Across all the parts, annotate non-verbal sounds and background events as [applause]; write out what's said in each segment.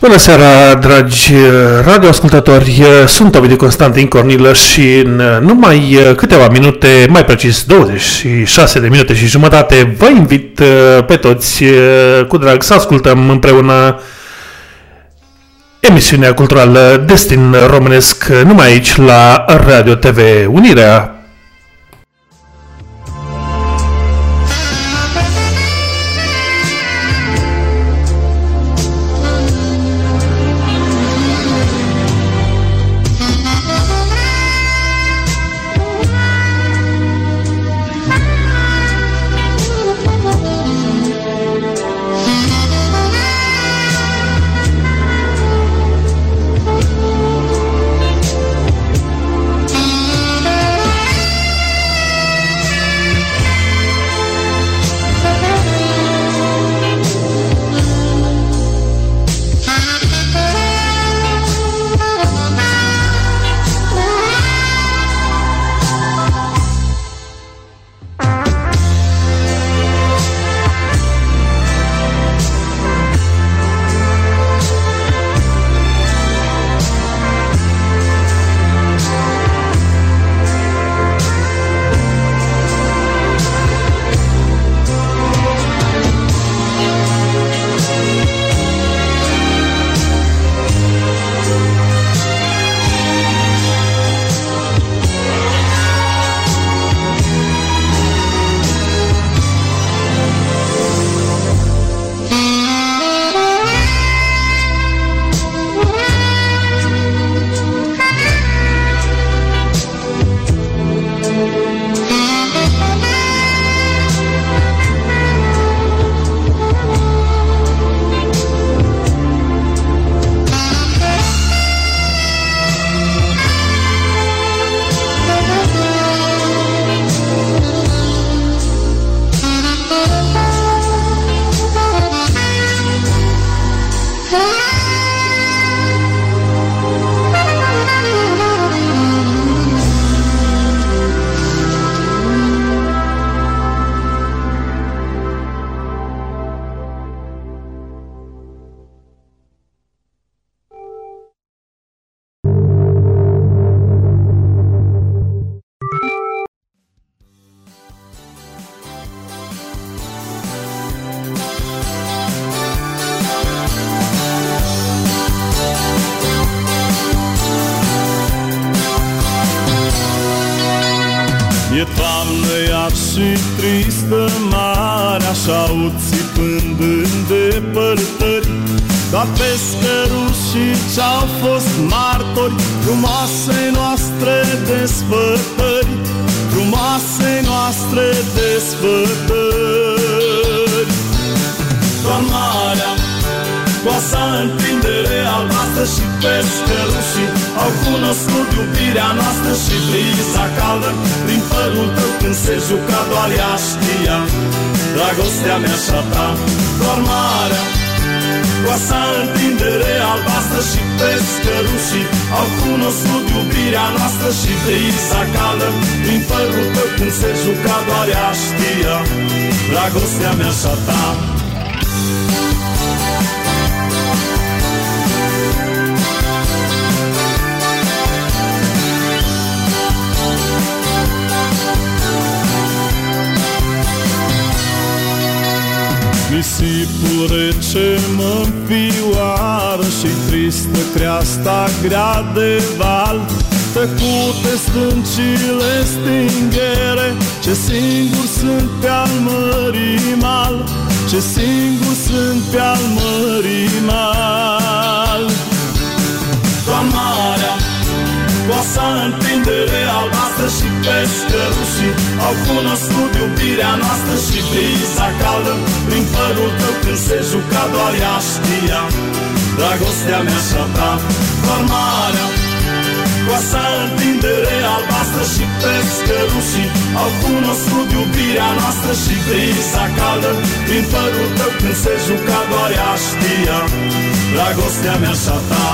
Bună seara, dragi radioascultători! Sunt Ovidiu Constantin Cornilă și în numai câteva minute, mai precis 26 de minute și jumătate, vă invit pe toți cu drag să ascultăm împreună emisiunea culturală Destin Românesc, numai aici la Radio TV Unirea Au cunoscut iubirea noastră și brisa caldă Prin părul tău când se juca doar ea știa. Dragostea mea și-a ta, formarea Coasa întindere albastră și pescărușii. Au cunoscut iubirea noastră și brisa caldă Prin părul tău când se juca doar ea știa. Dragostea mea și-a ta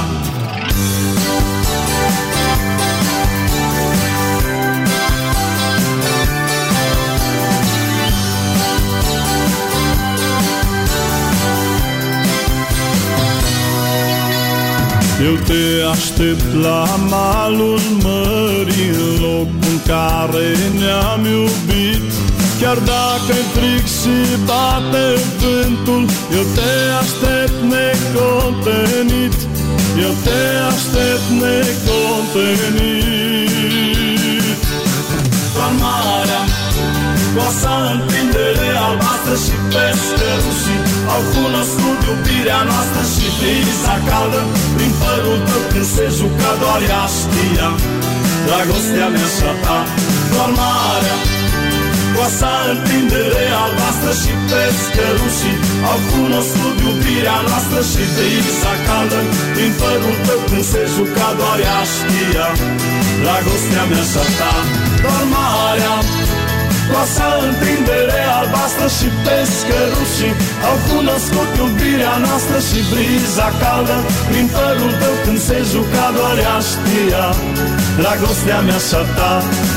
Eu te aștept la malul mării În locul în care ne-am iubit. Chiar dacă e frig și bate vântul Eu te aștept necontenit. Eu te aștept necontenit. Doar marea Coasa întindere albastră și pescărușii Au cunoscut iubirea noastră și briza caldă Prin părul tău când se juca doar ea știa. Dragostea mea și a ta, doar marea Coasa întindere albastră și pescărușii. Au cunoscut iubirea noastră și brisa caldă Prin părul tău când se juca doar ea știa. Dragostea mea și a ta, doar marea Coasa întindere albastră și pescărușii Au cunoscut iubirea noastră și briza caldă Prin părul tău când se juca doar ea știa. Dragostea mea și ta,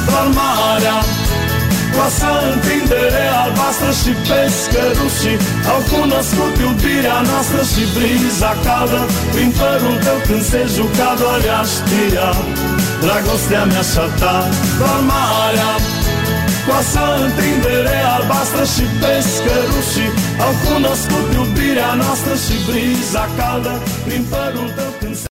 doar marea Coasa întindere albastră și pescărușii Au cunoscut iubirea noastră și briza caldă Prin părul tău când se juca doar ea știa. Dragostea mea și ta, doar marea Coasa întindere albastră și pescărușii Au cunoscut iubirea noastră și briza caldă Prin părul tău când se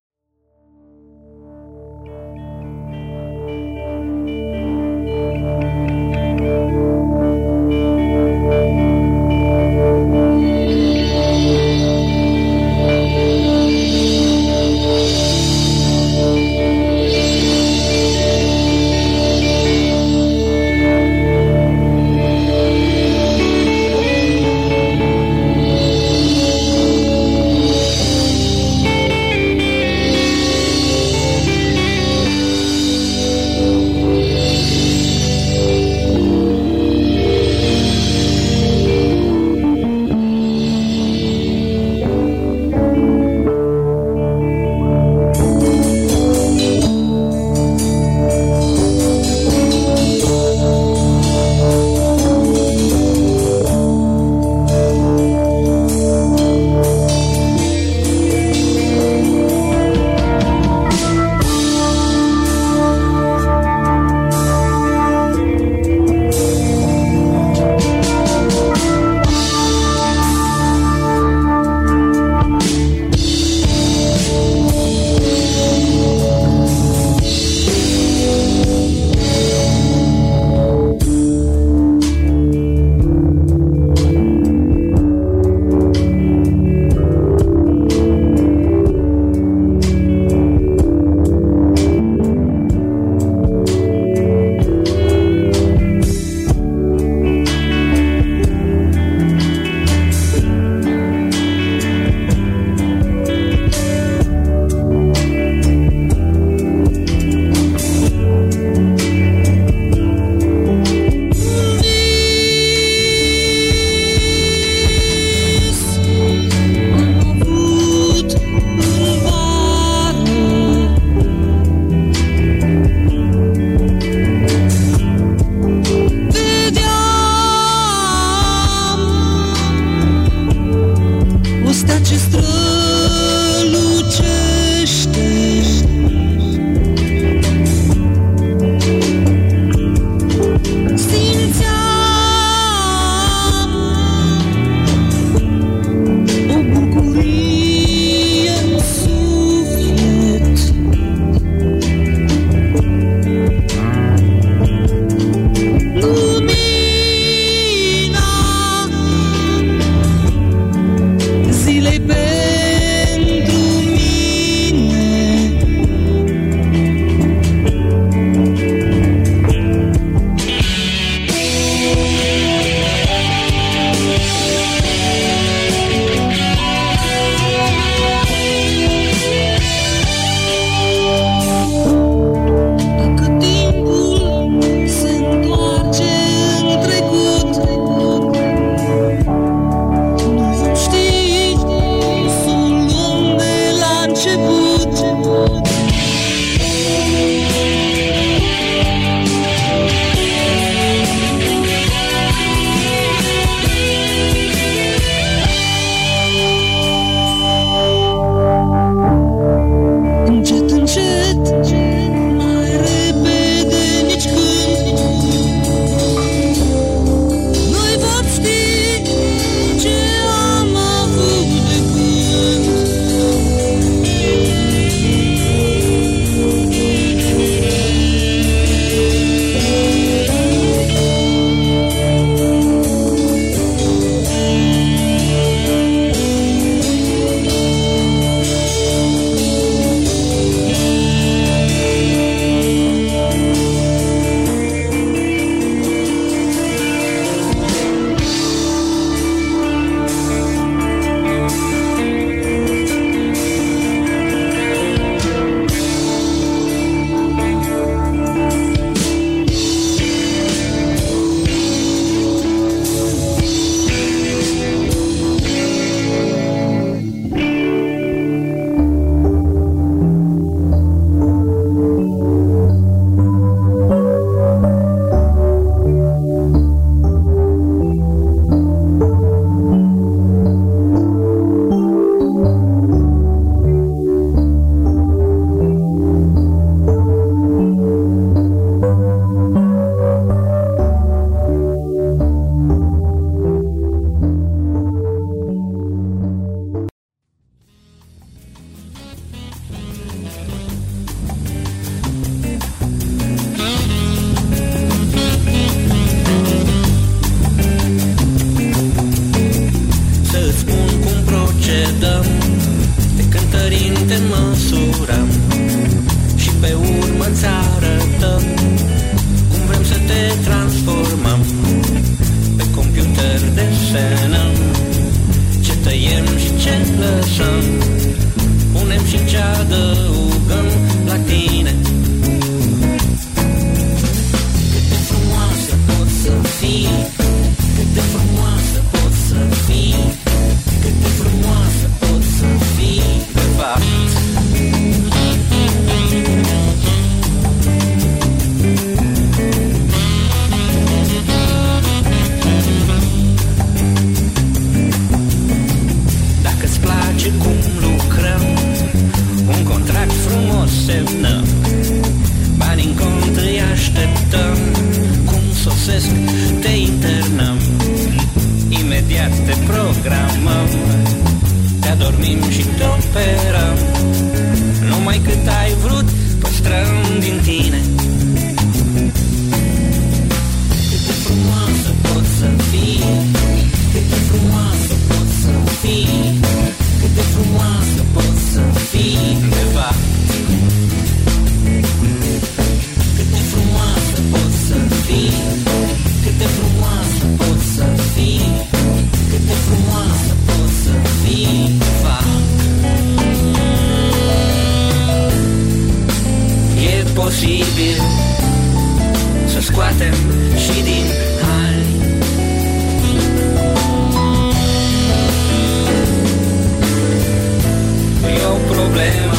o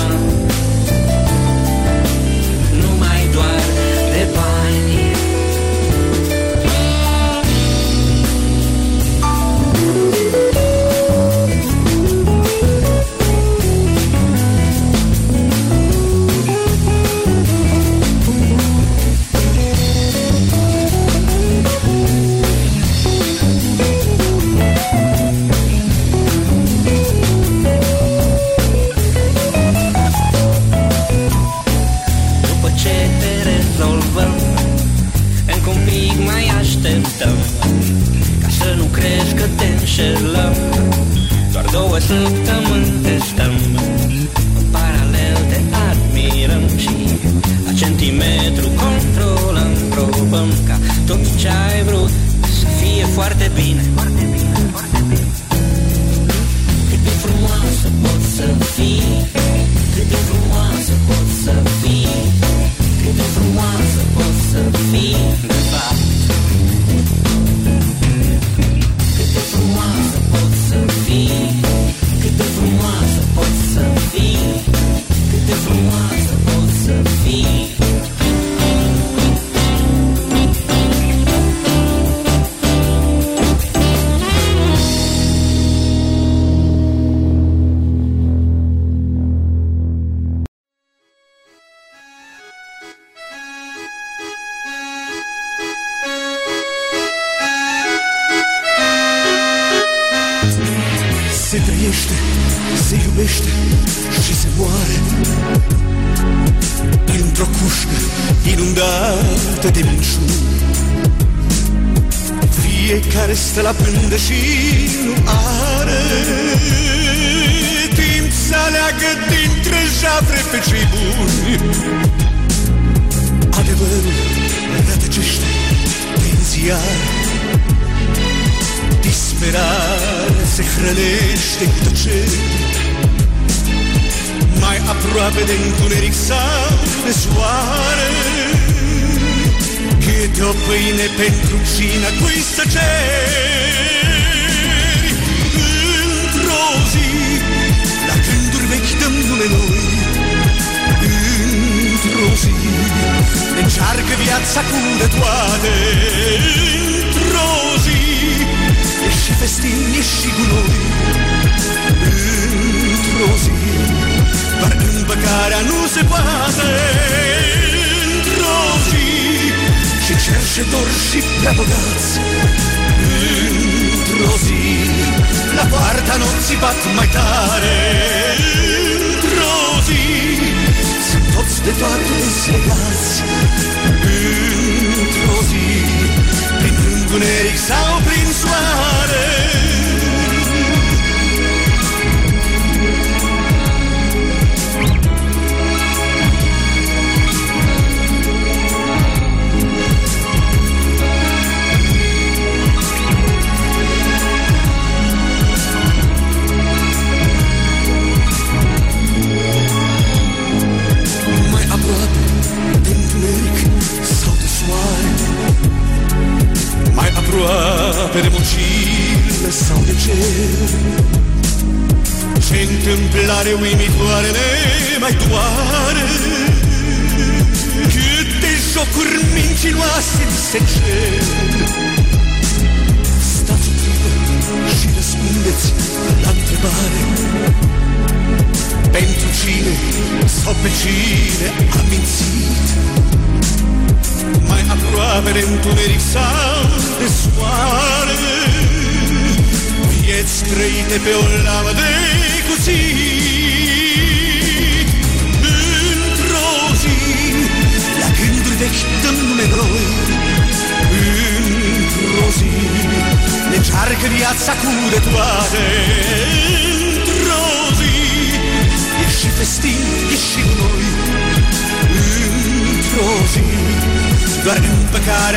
doarme în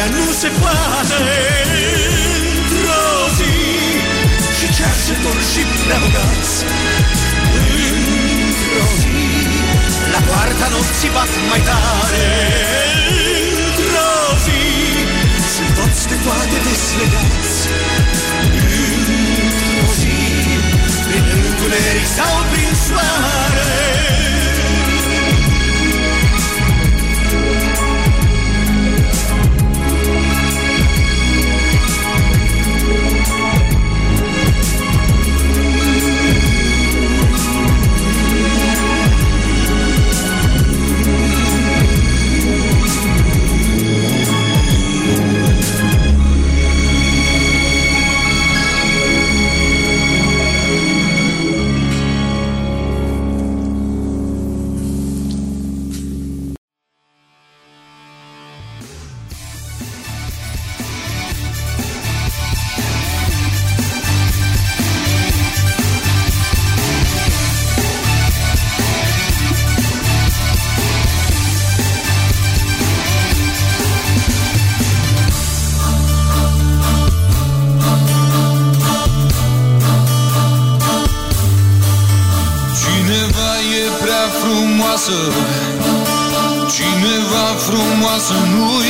a non se poate Într-o zi și cerșetor și prea bogați Într-o zi la poarta nopții bat mai tare Într-o zi sunt toți de toate deslegați Într-o zi prin întuneric sau prin So who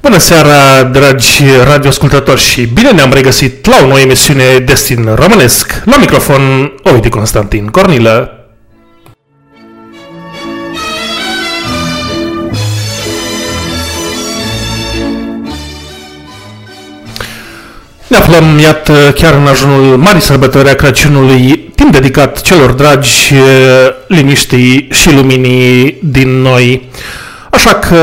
Bună seara, dragi radioascultători și bine ne-am regăsit la o nouă emisiune Destin Românesc. La microfon, Ovidiu Constantin Cornilă. Ne aflăm, iată, chiar în ajunul Marii Sărbători a Crăciunului timp dedicat celor dragi, liniștii și luminii din noi. Așa că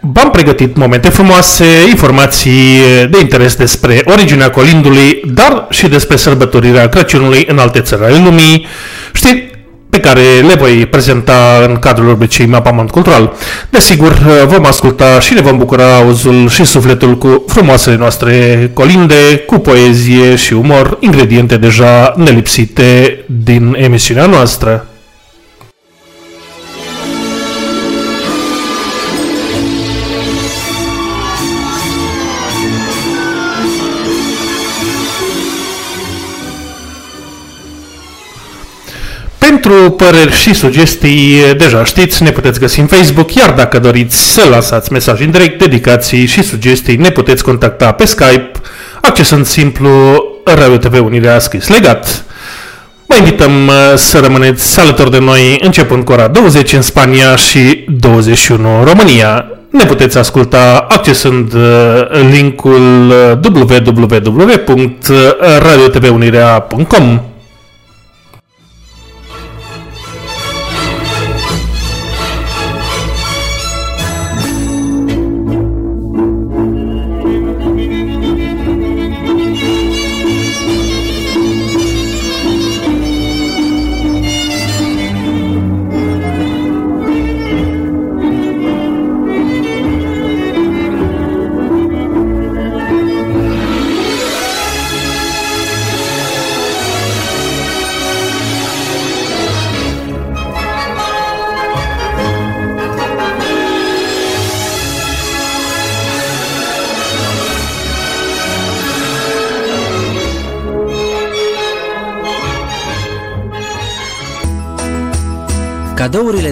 v-am pregătit momente frumoase, informații de interes despre originea colindului, dar și despre sărbătorirea Crăciunului în alte țări ale lumii, pe care le voi prezenta în cadrul obicei Mapamont Cultural. Desigur, vom asculta și ne vom bucura auzul și sufletul cu frumoasele noastre colinde, cu poezie și umor, ingrediente deja nelipsite din emisiunea noastră. Pentru păreri și sugestii, deja știți, ne puteți găsi în Facebook, iar dacă doriți să lăsați mesaj în direct, dedicații și sugestii, ne puteți contacta pe Skype, accesând simplu Radio TV Unirea scris legat. Vă invităm uh, să rămâneți alături de noi începând cu ora 20 în Spania și 21 în România. Ne puteți asculta accesând uh, linkul uh, www.radiotvunirea.com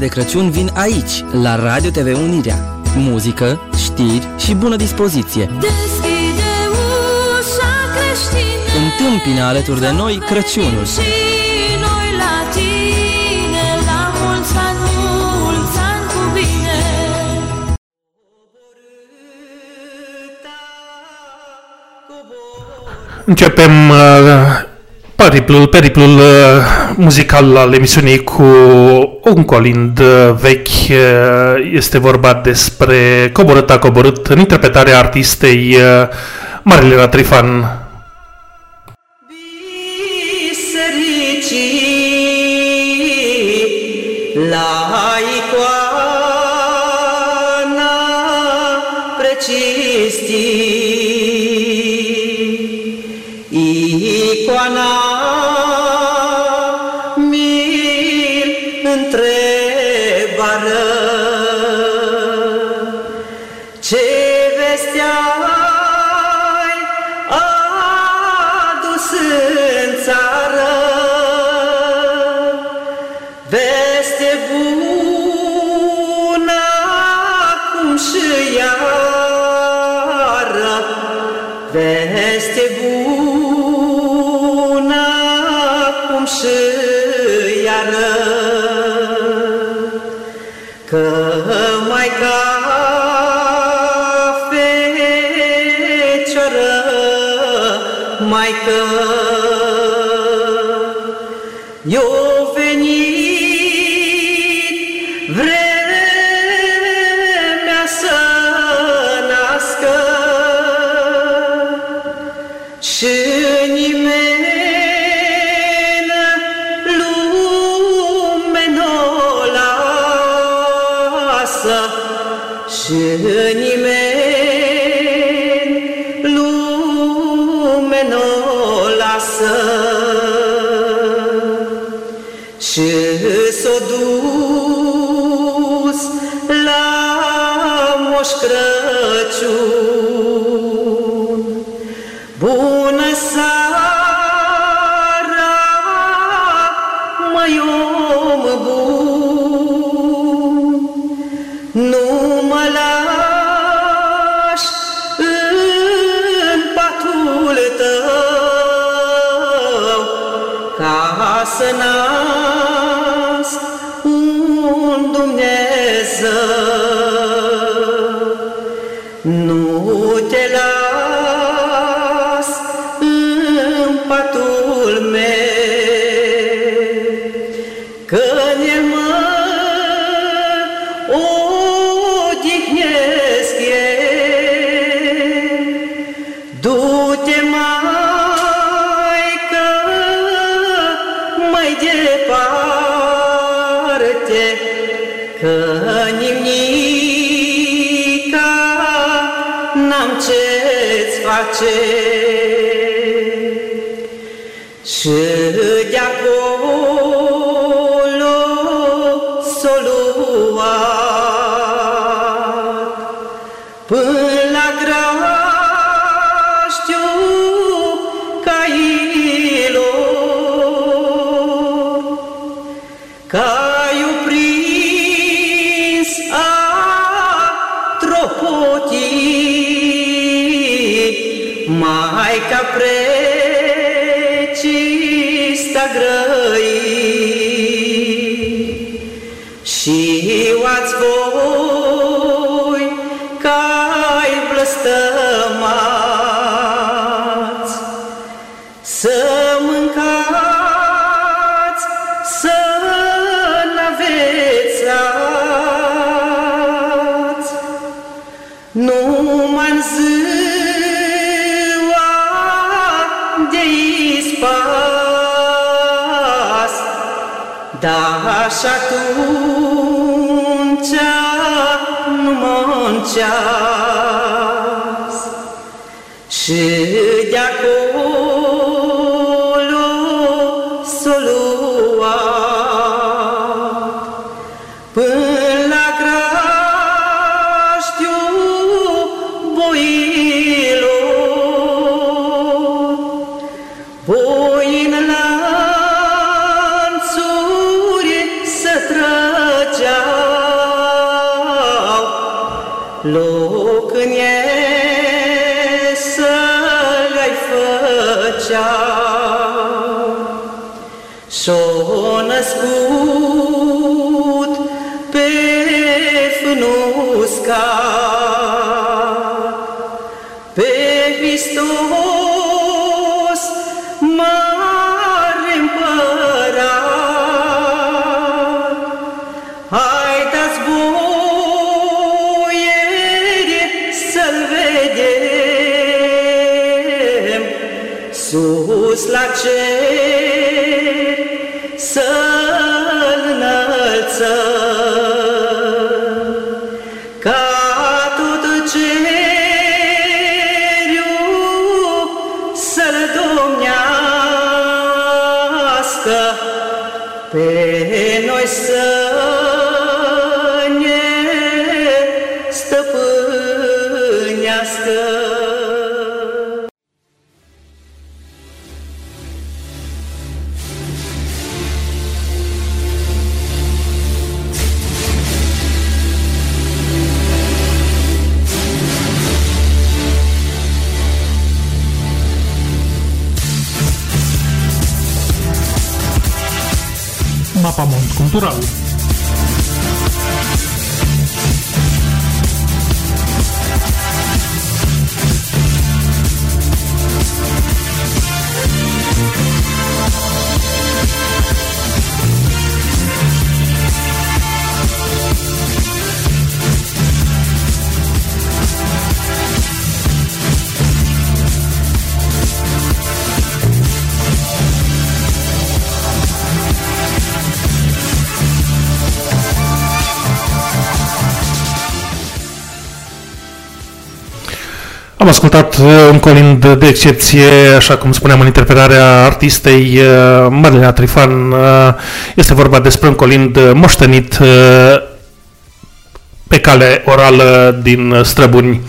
de Crăciun vin aici, la Radio TV Unirea. Muzică, știri și bună dispoziție. Deschide ușa creștină Întâmpină alături de noi Crăciunul. Și noi la tine La mulți ani, mulți ani cu bine Începem uh, periplul, periplul uh, muzical al emisiunii cu un colind uh, vechi. Uh, este vorba despre Coborât a coborât în interpretarea artistei uh, Marilena Trifan. Mai lasă și s-o dus la Moș Crăciun. Cultural. Ascultat uh, un colind de excepție, așa cum spuneam în interpretarea artistei uh, Madalena Trifan. Uh, Este vorba despre un colind uh, moștenit uh, pe cale orală din Străbuni.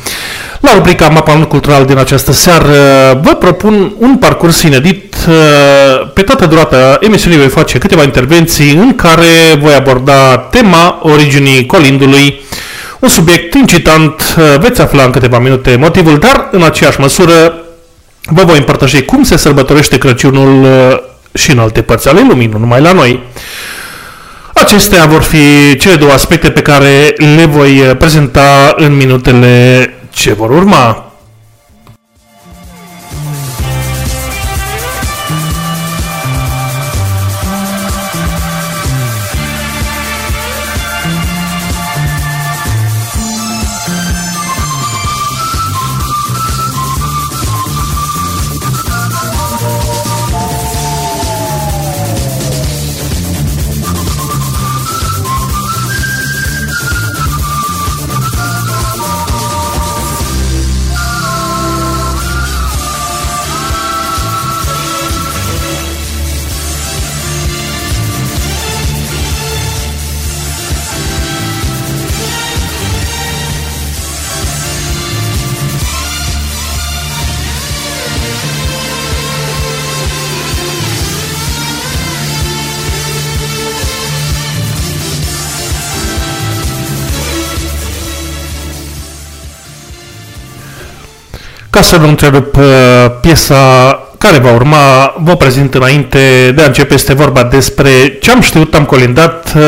La rubrica Mapamont Cultural din această seară vă propun un parcurs inedit. Uh, Pe toată durata emisiunii voi face câteva intervenții în care voi aborda tema originii colindului, un subiect incitant, uh, veți afla în câteva minute motivul, dar în aceeași măsură vă voi împărtăși cum se sărbătorește Crăciunul uh, și în alte părți ale lumii, nu numai la noi. Acestea vor fi cele două aspecte pe care le voi uh, prezenta în minutele ce vor urma. Să nu întrerup uh, piesa care va urma, vă prezint înainte de a începe, este vorba despre ce am știut, am colindat, uh,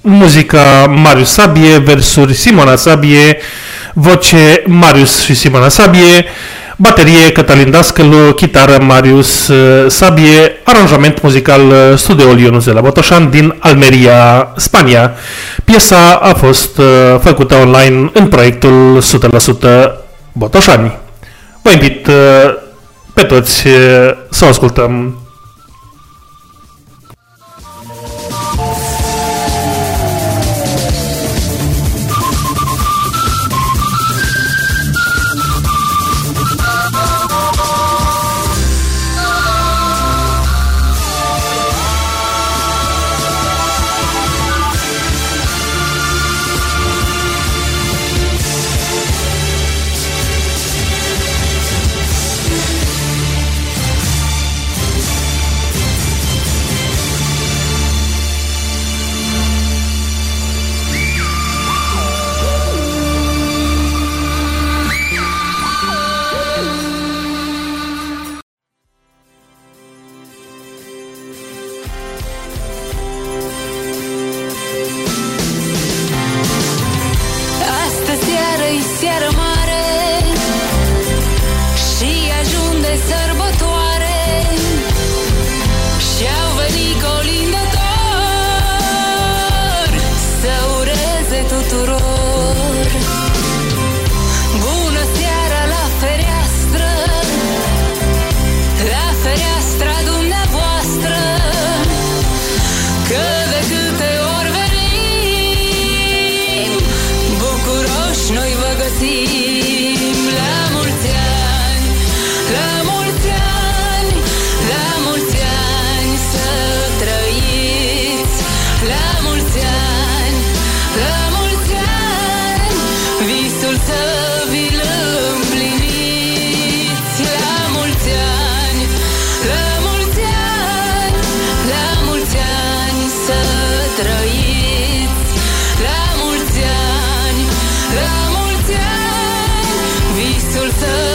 muzica Marius Sabie, versuri Simona Sabie, voce Marius și Simona Sabie, baterie Cătălin Dascălu, chitară Marius uh, Sabie, aranjament muzical uh, Studioul Ionuț de la Botoșan din Almeria, Spania. Piesa a fost uh, făcută online în proiectul 100% Botoșani. Vă invit uh, pe toți uh, să o ascultăm the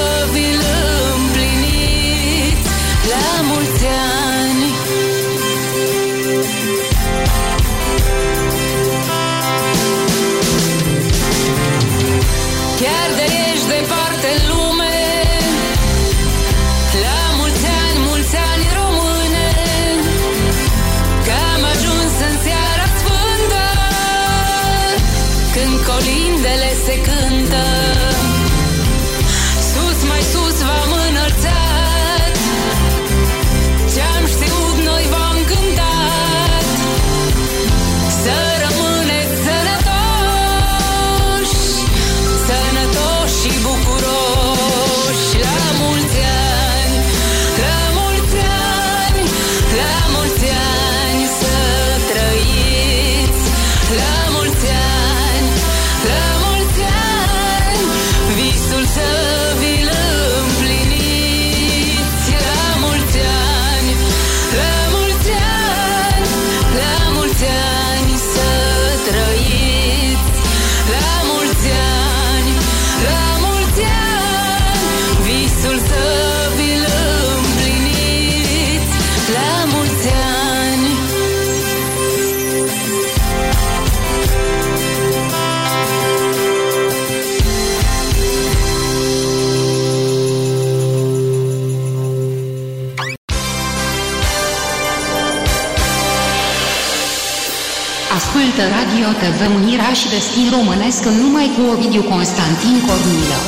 Ascultă Radio TV Unirea și Destin Românesc în numai cu Ovidiu Constantin Cornilă.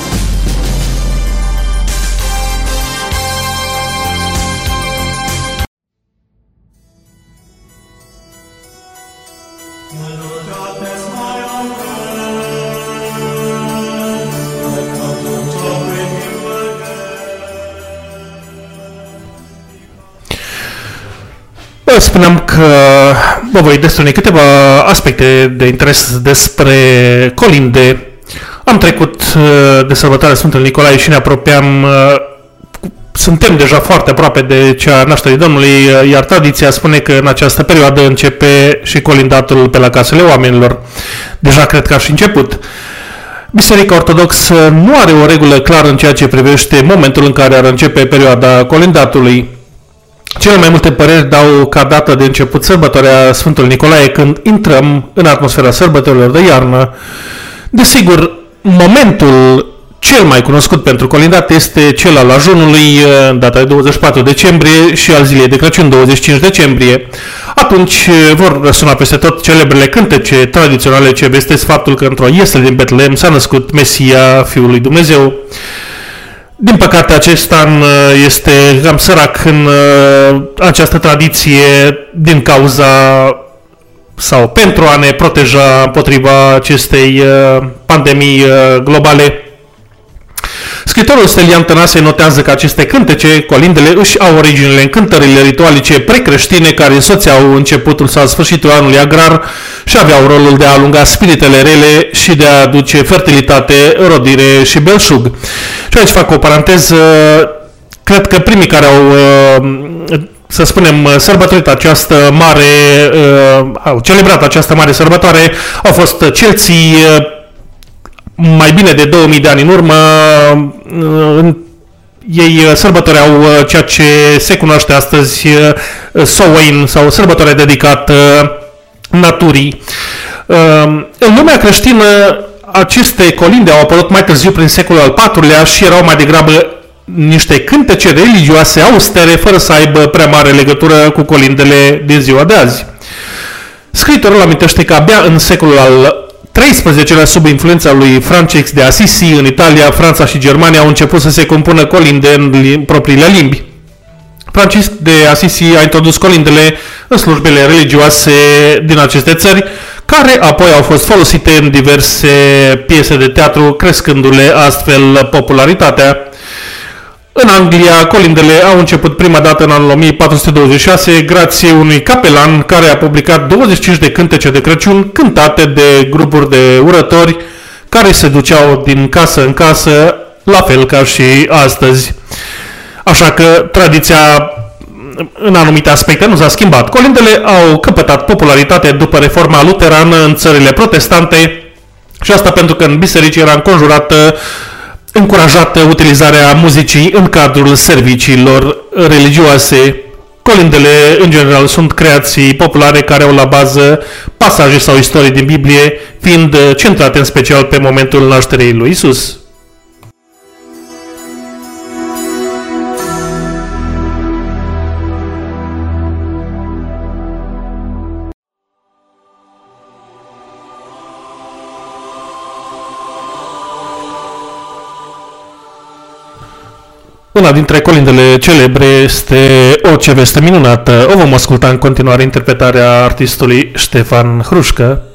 Vă spuneam că vă voi destune câteva aspecte de interes despre colinde. Am trecut uh, de sărbătoarea Sfântului Nicolae și ne apropiam uh, suntem deja foarte aproape de cea nașterii Domnului, uh, iar tradiția spune că în această perioadă începe și colindatul pe la casele oamenilor. Deja cred că a și început. Biserica Ortodoxă nu are o regulă clară în ceea ce privește momentul în care ar începe perioada colindatului. Cele mai multe păreri dau ca dată de început sărbătoarea Sfântului Nicolae când intrăm în atmosfera sărbătorilor de iarnă. Desigur, momentul cel mai cunoscut pentru colindat este cel al ajunului, eh, data de 24 decembrie și al zilei de Crăciun, 25 decembrie. Atunci eh, vor răsuna peste tot celebrele cântece tradiționale ce vestesc faptul că într-o iesle din Betlehem s-a născut Mesia, Fiul lui Dumnezeu. Din păcate, acest an eh, este cam sărac în această tradiție din cauza sau pentru a ne proteja împotriva acestei pandemii globale. Scritorul Stelian Tănase notează că aceste cântece, colindele, își au originele în cântările ritualice precreștine care însoțeau începutul sau sfârșitul anului agrar și aveau rolul de a alunga spiritele rele și de a aduce fertilitate, rodire și belșug. Și aici fac o paranteză, cred că primii care au uh, să spunem, sărbătorit această mare, uh, au celebrat această mare sărbătoare, au fost celții, mai bine de 2000 de ani în urmă, ei uh, sărbătoreau uh, ceea ce se cunoaște astăzi uh, Samhain sau sărbătoarea dedicată naturii. În lumea creștină, aceste colinde au apărut mai târziu prin secolul al IV-lea și erau mai degrabă niște cântece religioase austere, fără să aibă prea mare legătură cu colindele din ziua de azi. Scritorul amintește că abia în secolul al 13-lea sub influența lui Francesc de Assisi în Italia, Franța și Germania au început să se compună colinde în propriile limbi. Francisc de Assisi a introdus colindele în slujbele religioase din aceste țări, care apoi au fost folosite în diverse piese de teatru, crescându-le astfel popularitatea. În Anglia, colindele au început prima dată în anul 1426 grație unui capelan care a publicat 25 de cântece de Crăciun cântate de grupuri de urători care se duceau din casă în casă, la fel ca și astăzi. Așa că tradiția în anumite aspecte nu s-a schimbat. Colindele au căpătat popularitate după reforma luterană în țările protestante și asta pentru că în biserici era înconjurată încurajată utilizarea muzicii în cadrul serviciilor religioase. Colindele, în general, sunt creații populare care au la bază pasaje sau istorii din Biblie, fiind centrate în special pe momentul nașterii lui Isus. Una dintre colindele celebre este O ce veste minunată. O vom asculta în continuare interpretarea artistului Ștefan Hrușcă.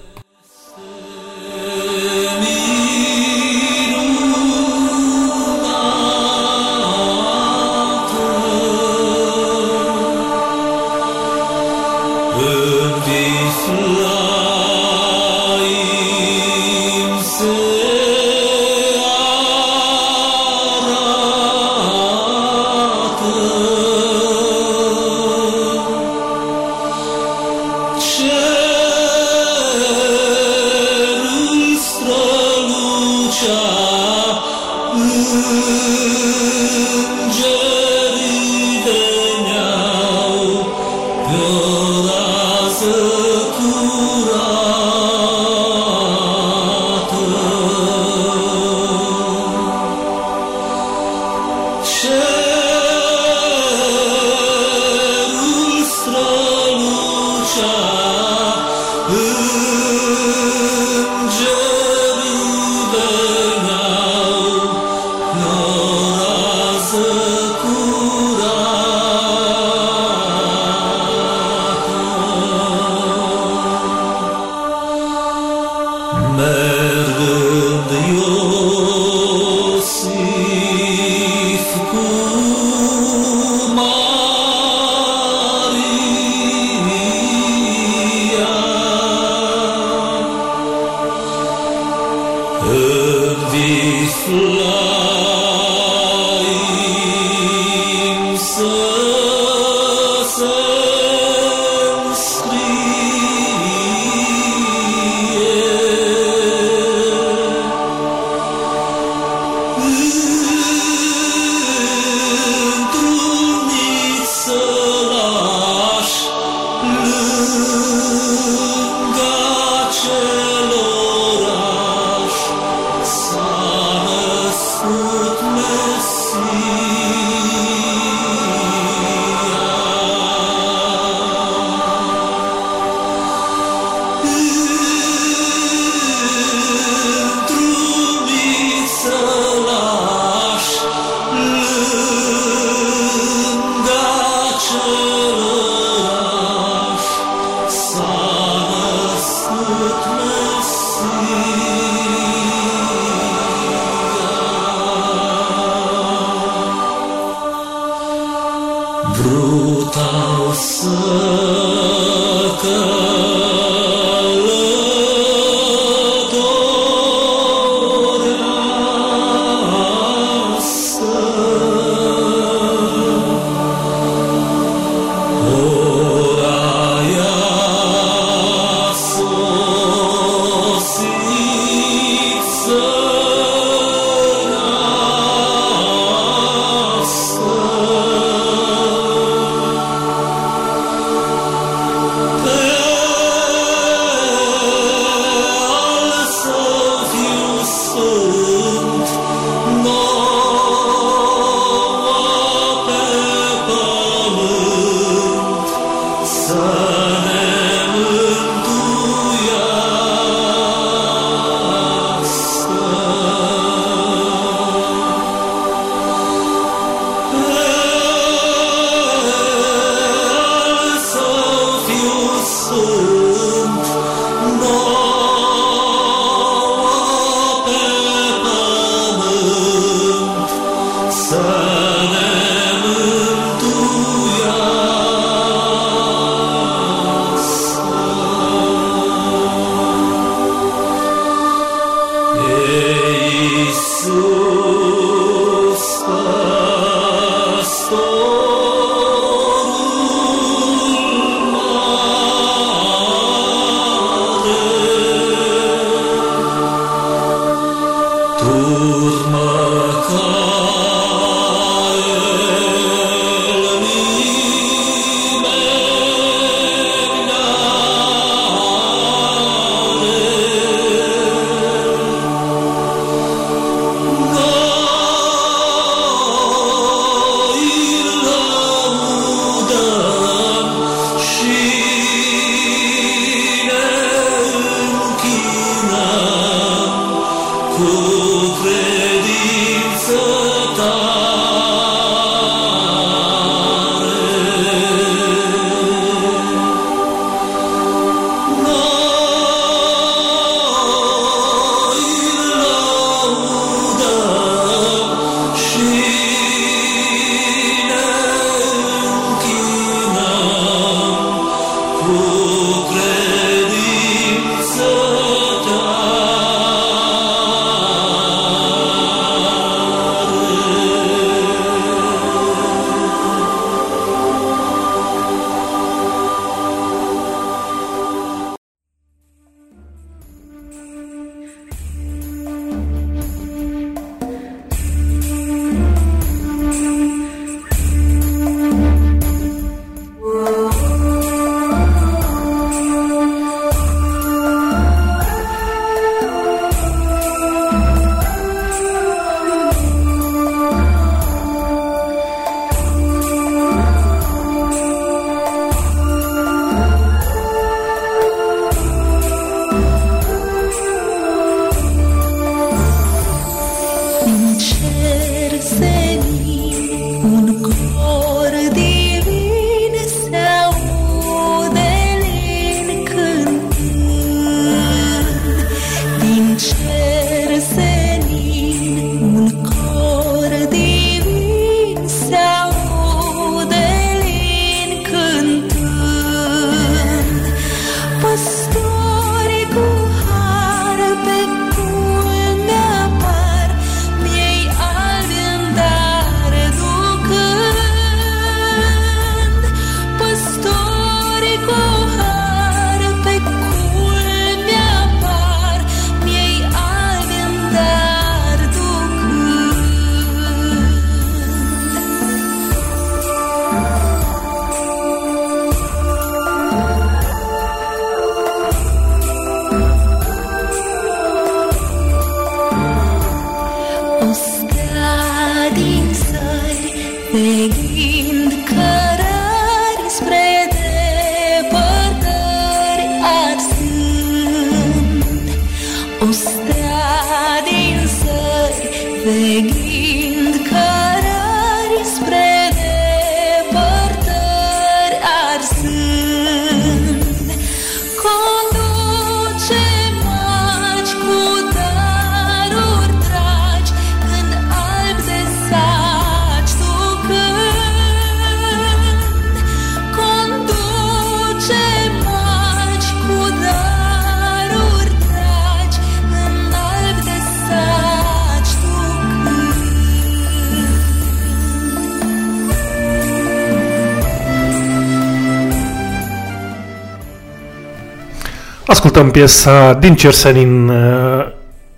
Ascultăm piesa din Cersenin, uh,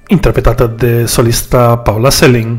interpretată de solista Paula Selling.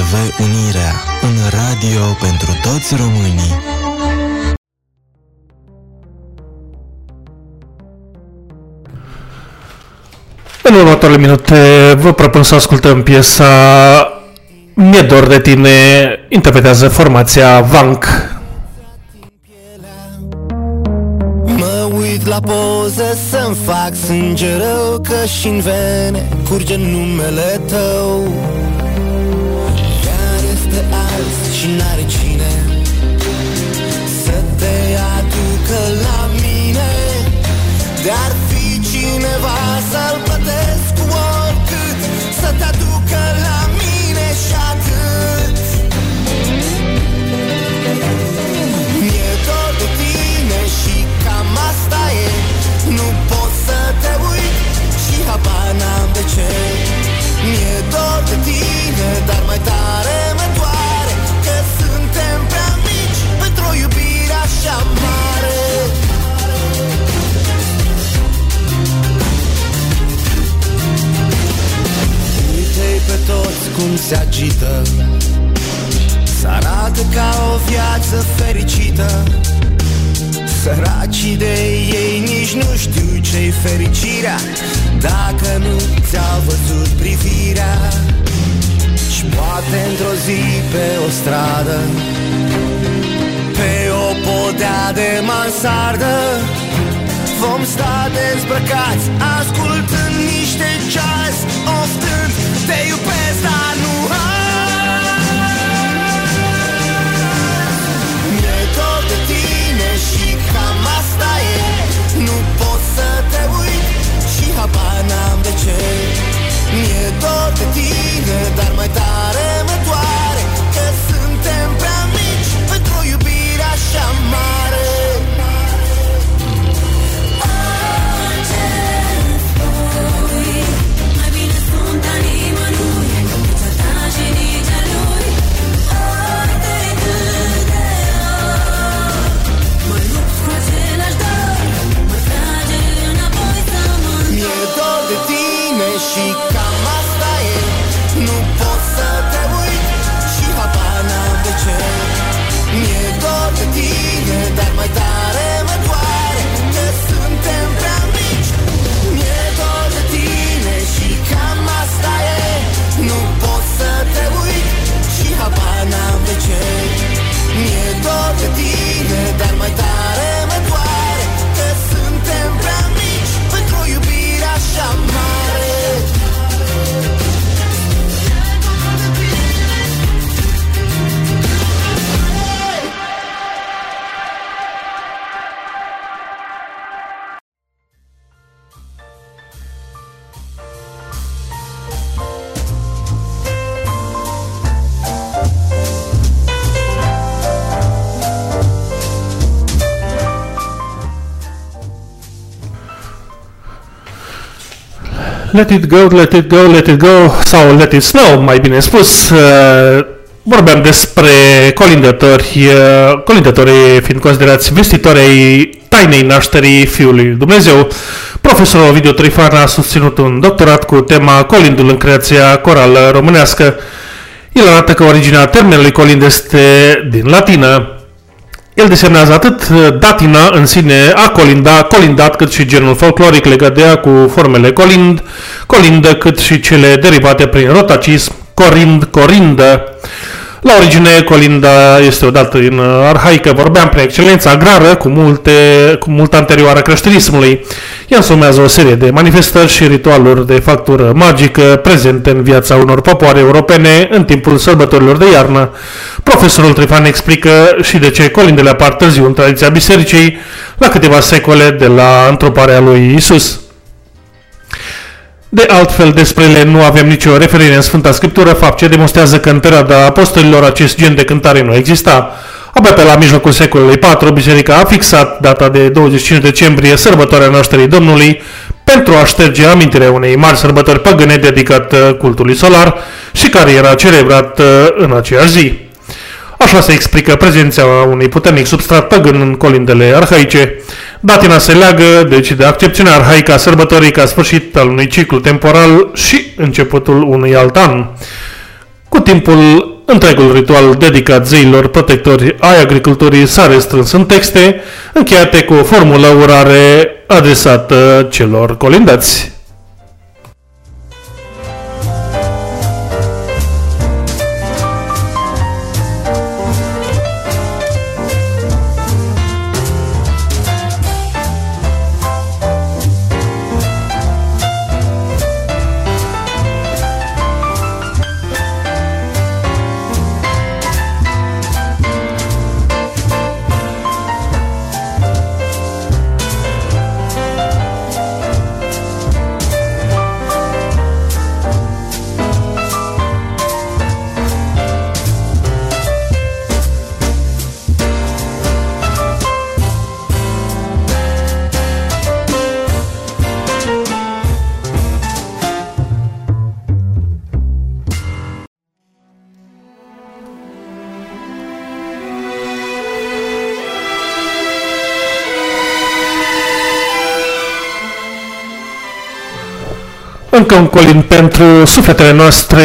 TV Unirea, un radio pentru toți românii. În următoarele minute vă propun să ascultăm piesa Mi-e dor de tine, interpretează formația Vank. Mă uit la poză să-mi fac sânge rău Că și în vene curge numele tău se agită. Să arată ca o viață fericită. Săracii de ei nici nu știu ce-i fericirea. Dacă nu ți-au văzut privirea Și poate într-o zi pe o stradă. Pe o podea de mansardă Vom sta dezbrăcați Ascultând niște jazz Oftând te iubesc, dar nu ce Mi-e dor de tine, dar mai tare Let it go, let it go, let it go, sau let it snow, mai bine spus. Uh, Vorbeam despre colindători, uh, colindătorii fiind considerați vestitorii tainei nașterii Fiului lui Dumnezeu. Profesorul Ovidiu Trifan a susținut un doctorat cu tema colindul în creația corală românească. El arată că originea termenului colind este din latină. El desemnează atât datina în sine a colinda, colindat, cât și genul folcloric legat de ea cu formele colind, colindă, cât și cele derivate prin rotacism, corind, corindă. La origine, colinda este odată în arhaică, vorbeam prin excelență agrară, cu, multe, cu mult anterioară creștinismului. Ea însumează o serie de manifestări și ritualuri de factură magică prezente în viața unor popoare europene în timpul sărbătorilor de iarnă. Profesorul Trifan explică și de ce colindele apar târziu în tradiția bisericii, la câteva secole de la întroparea lui Isus. De altfel, despre ele nu avem nicio referire în Sfânta Scriptură, fapt ce demonstrează că în perioada apostolilor acest gen de cântare nu exista. Abia pe la mijlocul secolului IV, biserica a fixat data de 25 decembrie, sărbătoarea nașterii Domnului, pentru a șterge amintirea unei mari sărbători păgâne dedicată cultului solar și care era celebrat în aceeași zi. Așa se explică prezența unui puternic substrat păgân în colindele arhaice. Datina se leagă, deci, de accepțiunea arhaică a sărbătorii ca sfârșit al unui ciclu temporal și începutul unui alt an. Cu timpul, întregul ritual dedicat zeilor protectori ai agriculturii s-a restrâns în texte, încheiate cu o formulă urare adresată celor colindați. Încă un colind pentru sufletele noastre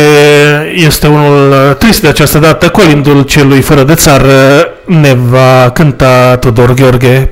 este unul trist de această dată, colindul celui fără de țară ne va cânta Tudor Gheorghe.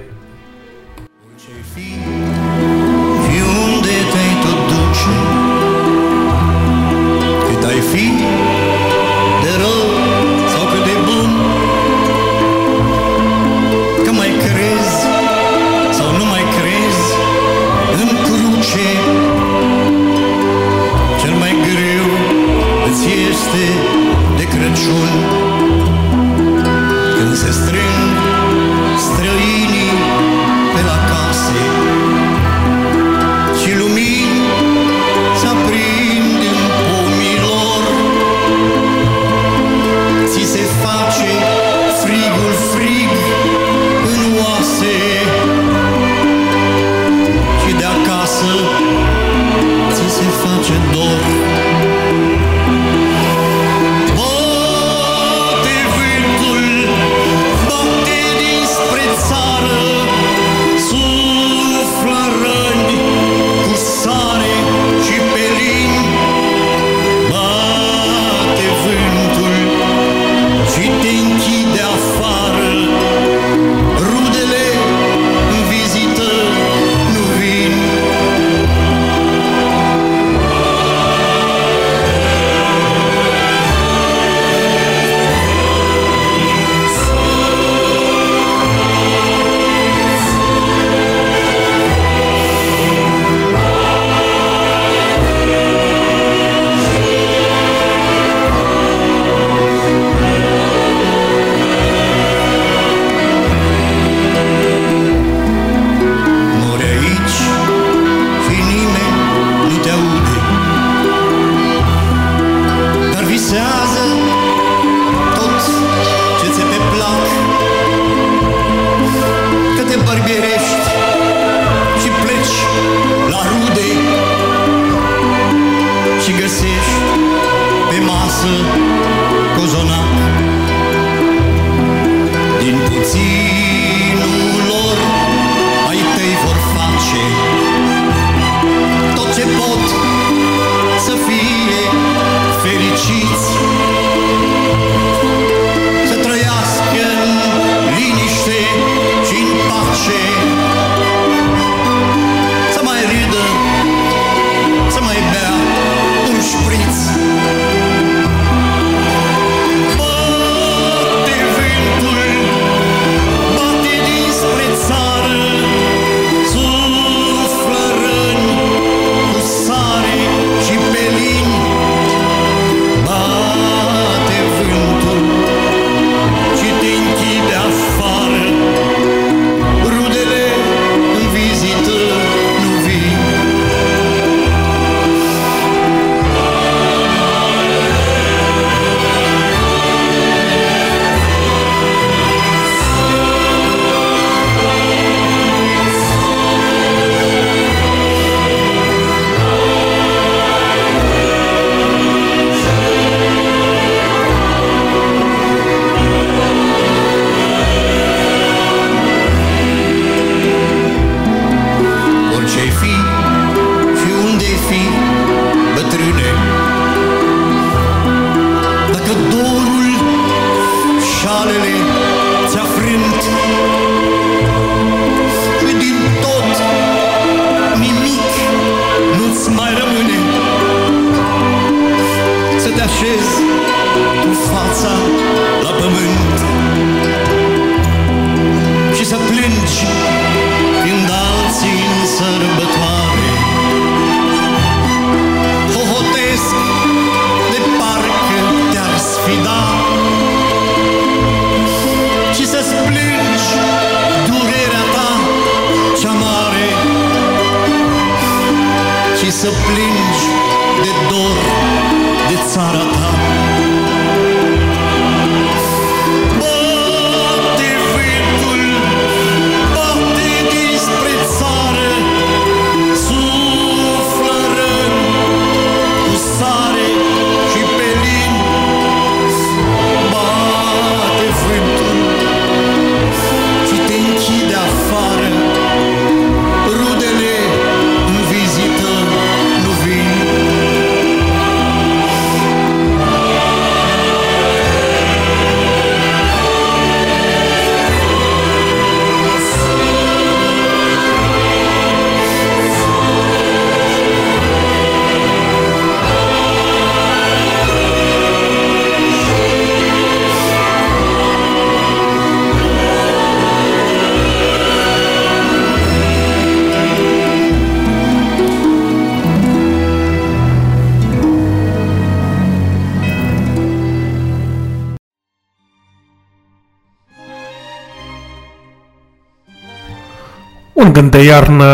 Un gând de iarnă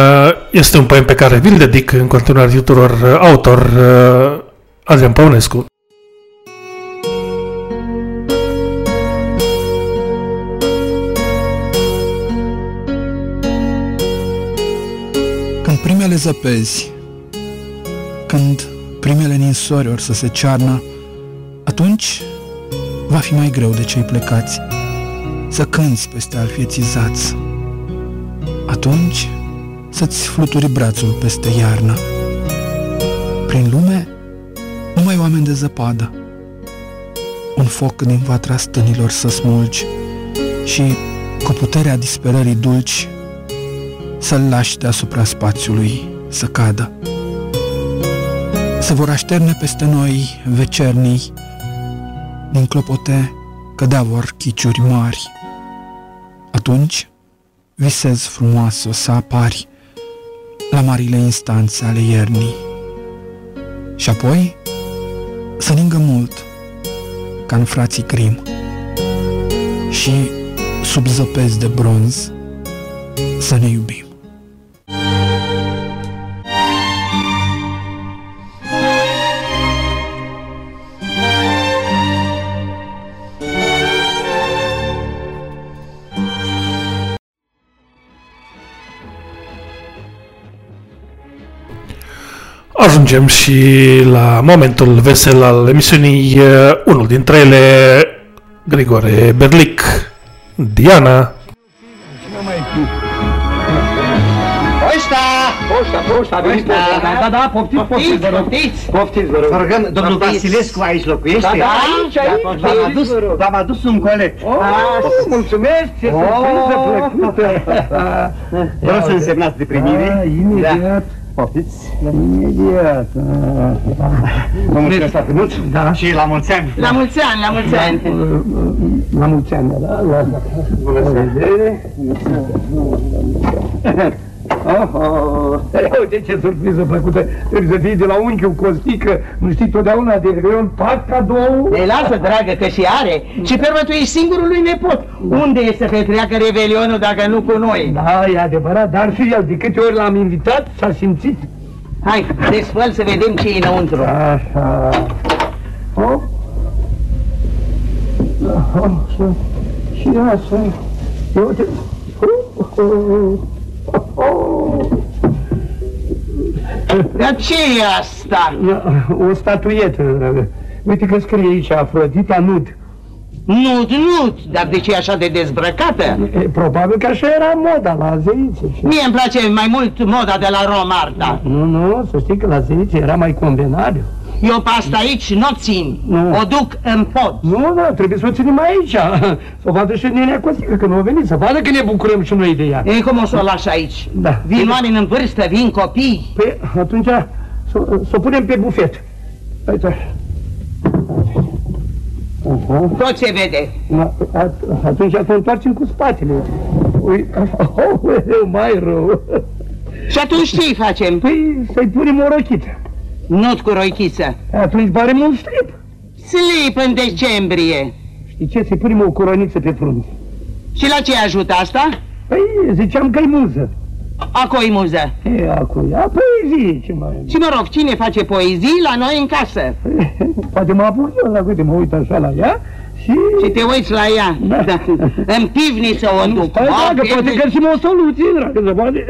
este un poem pe care vi-l dedic în continuare tuturor uh, autor uh, Adrian Păunescu. Când primele zăpezi, când primele ninsori or să se cearnă, atunci va fi mai greu de cei plecați să cânți peste alfiețizați. Atunci să-ți fluturi brațul peste iarnă. Prin lume, numai oameni de zăpadă. Un foc din vatra stânilor să smulgi și, cu puterea disperării dulci, să-l lași deasupra spațiului să cadă. Se vor așterne peste noi vecernii, din clopote cădea vor chiciuri mari. Atunci visez frumoasă să apari la marile instanțe ale iernii. Și apoi să ningă mult, ca în frații Grim, și sub zăpezi de bronz să ne iubim. Ajungem și la momentul vesel al emisiunii, uh, unul dintre ele, Grigore Berlic, Diana. Ăștia! Ăștia, ăștia, a venit ăștia. Da, da, da, poftiți, poftiți, vă rog. Poftiți, poftiți, vă rog. Vă rugăm, domnul Vasilescu aici locuiește? Da, da, aici, aici, V-am adus, v-am adus un colet. mulțumesc, ce surpriză plăcută. [laughs] Vreau să însemnați de primire. Da, imediat. Poftiți. Imediat. Vă mulțumesc foarte mult. Da. Și la mulți ani. La mulți ani, la mulți ani. La mulți ani, da? La Bună revedere. Oh, uite ce surpriză plăcută. Trebuie să fie de la unchiul Costică, nu știi totdeauna de Revelion, fac cadou. Ei, lasă, dragă, că și are. Și pe urmă tu ești singurul lui nepot. Unde e să petreacă Revelionul dacă nu cu noi? Da, e adevărat, dar și el, de câte ori l-am invitat, s-a simțit. Hai, desfăl să vedem ce e înăuntru. Așa. Oh. Oh, și, și așa. Ia uite. Oh, oh, oh. Dar ce e asta? O statuietă. Uite că scrie aici Afrodita Nud. Nud, nud, dar de ce e așa de dezbrăcată? E, Probabil că așa era moda la zeițe. și- Mie îmi place mai mult moda de la Romarta. Nu, nu, să știi că la zeițe era mai convenabil. Eu pe asta aici nu țin, o duc în pod. Nu, nu, trebuie să o ținem aici. [laughs] Să o vadă și nenea Costică când o veni, să vadă că ne bucurăm și noi de ea. Ei, cum o să o lași aici? Da. Vin oameni în vârstă, vin copii. Păi, atunci să să o punem pe bufet. Uite. Aha. Tot se vede. Da, at- atunci să o întoarcem cu spatele. Uite, [laughs] oh, mai rău. Și atunci ce facem? Păi să-i punem o rochiță. Nu cu roichiță. Atunci barem un strip. Slip în decembrie. Știi ce? Să-i punem o coroniță pe frunte. Și la ce ajută asta? Păi, ziceam că-i muză. Acoi muză. E, acui, a poezie, ce mai... Și mă rog, cine face poezii la noi în casă? [laughs] Poate mă apuc eu, la uite, mă uit așa la ea și... Și te uiți la ea. Da. În pivniță o duc. Stai, O, dragă, poate pivniță. găsim o soluție, dragă, să poate...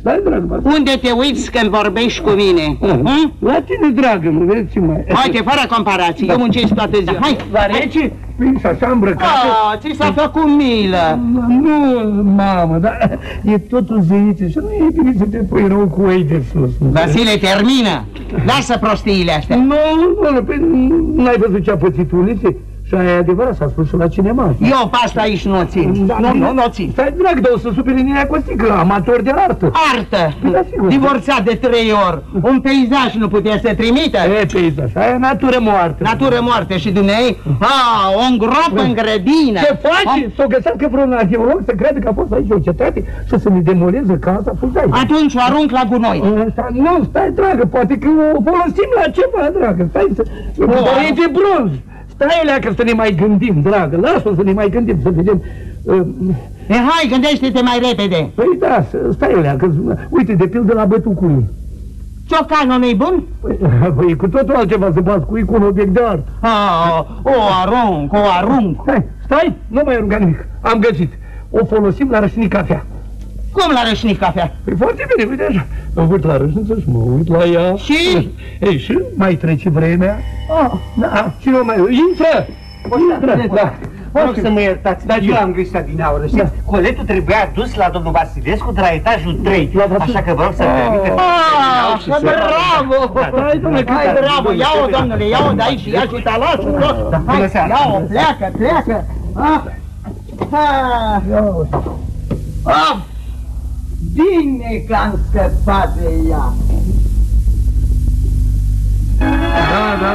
Stai, dragă, poate... Unde te uiți când vorbești cu mine? Hm? La tine, dragă, nu vezi ce mai... Haide, fără comparații, Da. eu muncesc toată ziua. Hai, La rece? Păi, și șașa îmbrăcată... Ah, ți s-a făcut milă. Nu, mamă, dar e totul zeițe și nu e bine să te pui rău cu ei de sus. Vasile, termină. Lasă prostiile astea. Nu, nu, nu, păi n-ai văzut ce a pățit Ulițe? Și aia e adevărat, s-a spus și la cinema. Eu pe asta aici nu o țin. Da, Nu, nu, nu o țin. Stai, drag, dar o să supere Nina Costică, amator de artă. Artă. Da, sigur. Divorțat de trei ori. Un peisaj nu putea să trimită. E peisaj, aia e natură moartă. Natură moarte și dumnei? Ah, o îngropă în grădină. Ce faci? Să o găsească vreun arheolog să crede că a fost aici o cetate și să ne demoleze casa fuzai. Atunci o arunc la gunoi. Nu, stai, dragă, poate că o folosim la ceva, dragă. Stai să... Dar e de bronz. Stai, leacă, să ne mai gândim, dragă. Lasă-o să ne mai gândim, să vedem... Uh, E, hai, gândește-te mai repede. Păi da, s- stai, leacă. Uite, de pildă la bătucului. Ciocanul nu-i bun? Păi, [laughs] păi cu totul altceva să bați cu cu un obiect de artă. Ah, o arunc, o arunc. Stai, stai, nu mai arunca nimic. Am găsit. O folosim la rășni cafea. Cum la rășnic cafea? Păi foarte bine, uite așa. Mă uit la rășniță și mă uit la ea. Și? Ei, și mai trece vremea. Ah, da, și nu mai... Intră! Intră, da. Vă rog să mă iertați, dar eu am greșit din aur, știți? Coletul trebuia dus la domnul Vasilescu de la etajul 3, așa că vă rog să-mi permiteți. Ah, că bravo! Hai, domnule, Hai, câte- bravo, ia-o, domnule, ia-o de aici, ia și talașul tot. Hai, Bună seara. ia-o, pleacă, pleacă. Ah, ah, ah, bine că am scăpat de ea. Da, da.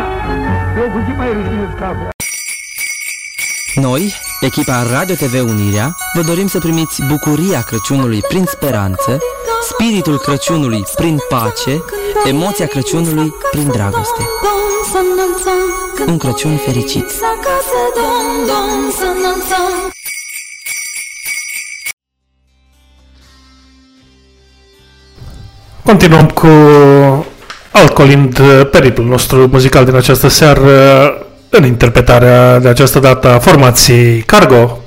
Eu cu ce mai râșnesc capul? Noi, echipa Radio TV Unirea, vă dorim să primiți bucuria Crăciunului prin speranță, spiritul Crăciunului prin pace, emoția Crăciunului prin dragoste. Un Crăciun fericit! Continuăm cu alcoolind periplul nostru muzical din această seară în interpretarea de această dată a formației Cargo.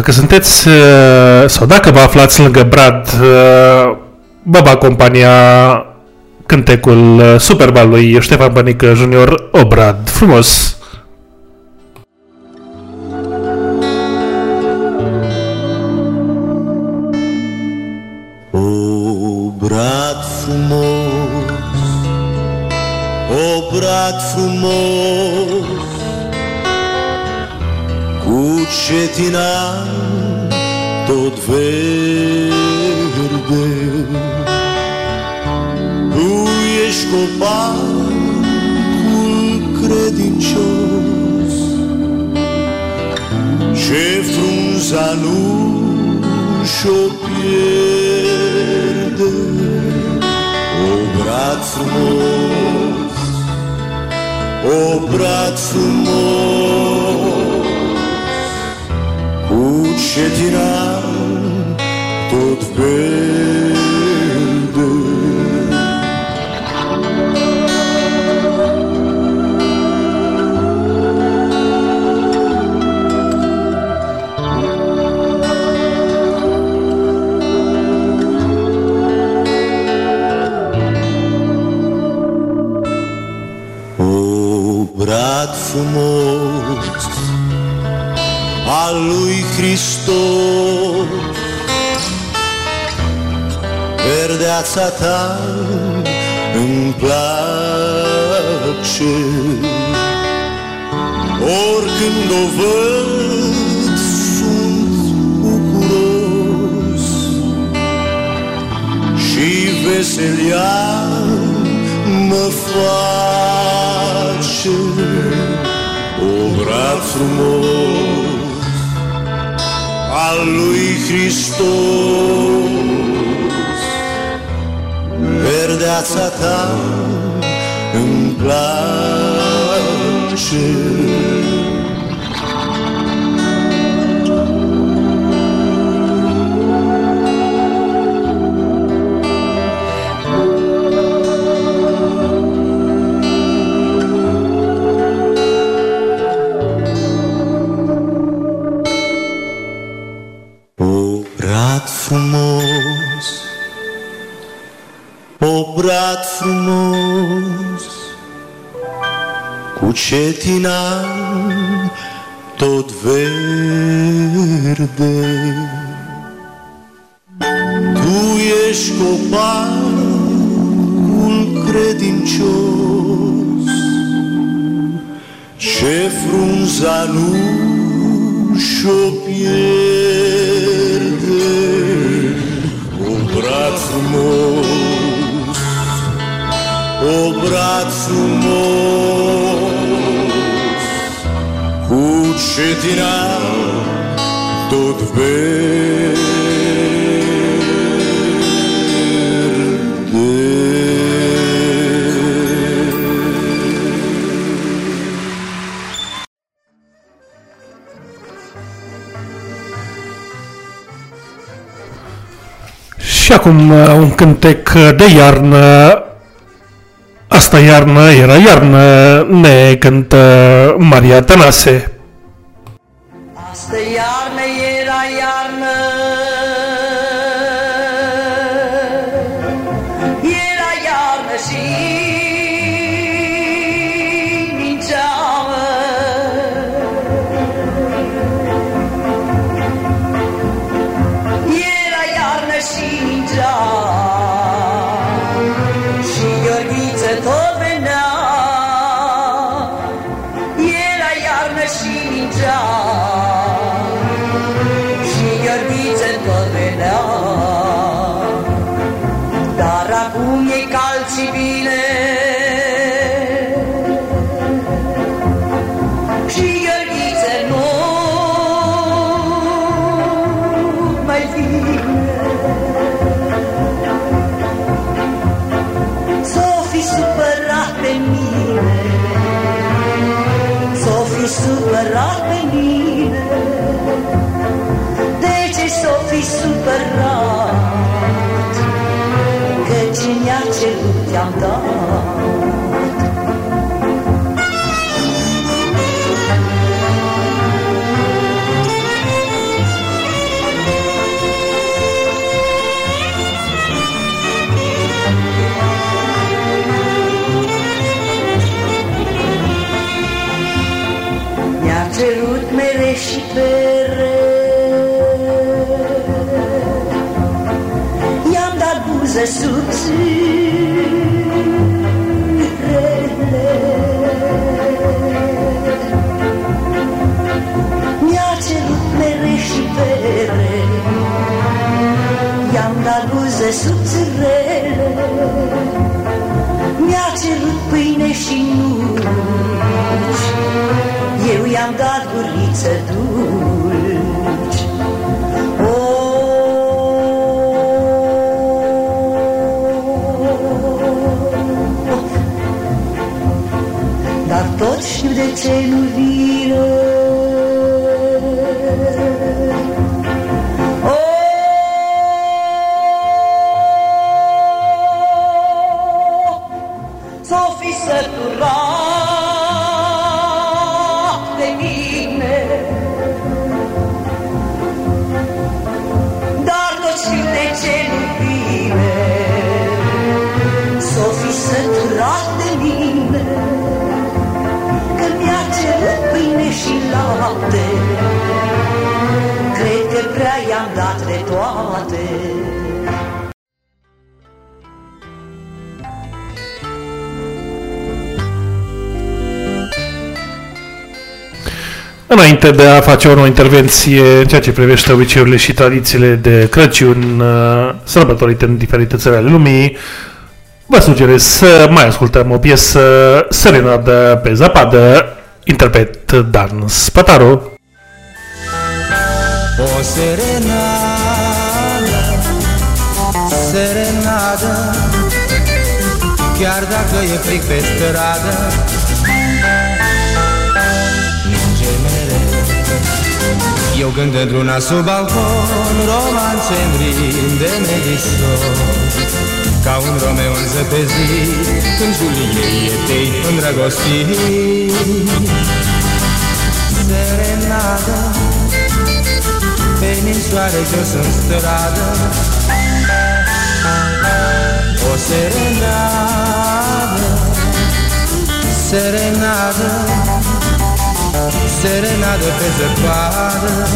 Dacă sunteți uh, sau dacă vă aflați lângă Brad, uh, baba compania cântecul uh, Superba lui Ștefan Bănică Junior Obrad. Frumos! iarnă, un cântec de iarnă. Asta iarnă era iarnă, ne cântă Maria Tanase. Dat buze subțirele Mi-a cerut mere și pere I-am dat buze subțirele Mi-a cerut pâine și nuci. Eu i-am dat guriță dulci de ce nu vine Înainte de a face o nouă intervenție în ceea ce privește obiceiurile și tradițiile de Crăciun uh, sărbătorite în diferite țări ale lumii, vă sugerez să mai ascultăm o piesă Serenadă pe zăpadă, interpret Dan Spataru. O serenadă, serenadă Chiar dacă e fric pe stradă Eu când într-una sub balcon Romance în rin de Madison Ca un Romeo înzăpezit Când Juliei e tei îndrăgostit. Serenadă pe ninsoare jos în stradă. O serenadă, serenadă Serenadă pe zăpadă.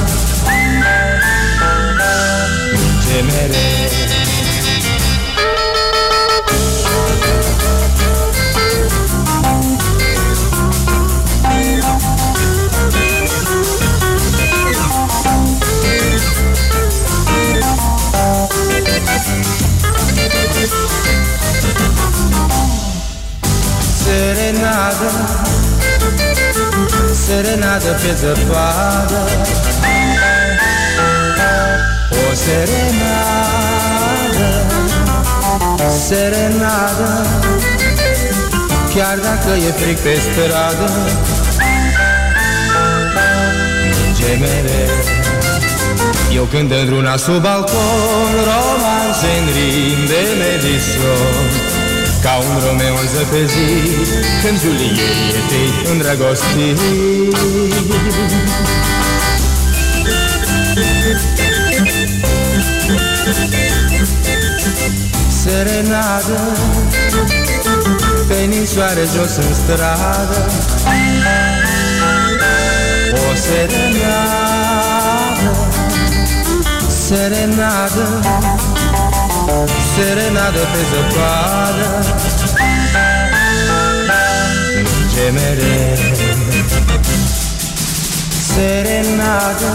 Ce mereu Serenadă, serenadă pe zăpadă. O serenadă, serenadă. Chiar dacă e fric pe stradă Ninge mereu Eu când într-una sub balcon Romanțe în rin de Madison Ca un Romeo înzăpezit Când Juliei e tei îndrăgostit. Serenadă Pe ninsoare jos în stradă. O serenadă Serenadă Serenadă pe zăpadă Ninge mereu. Serenadă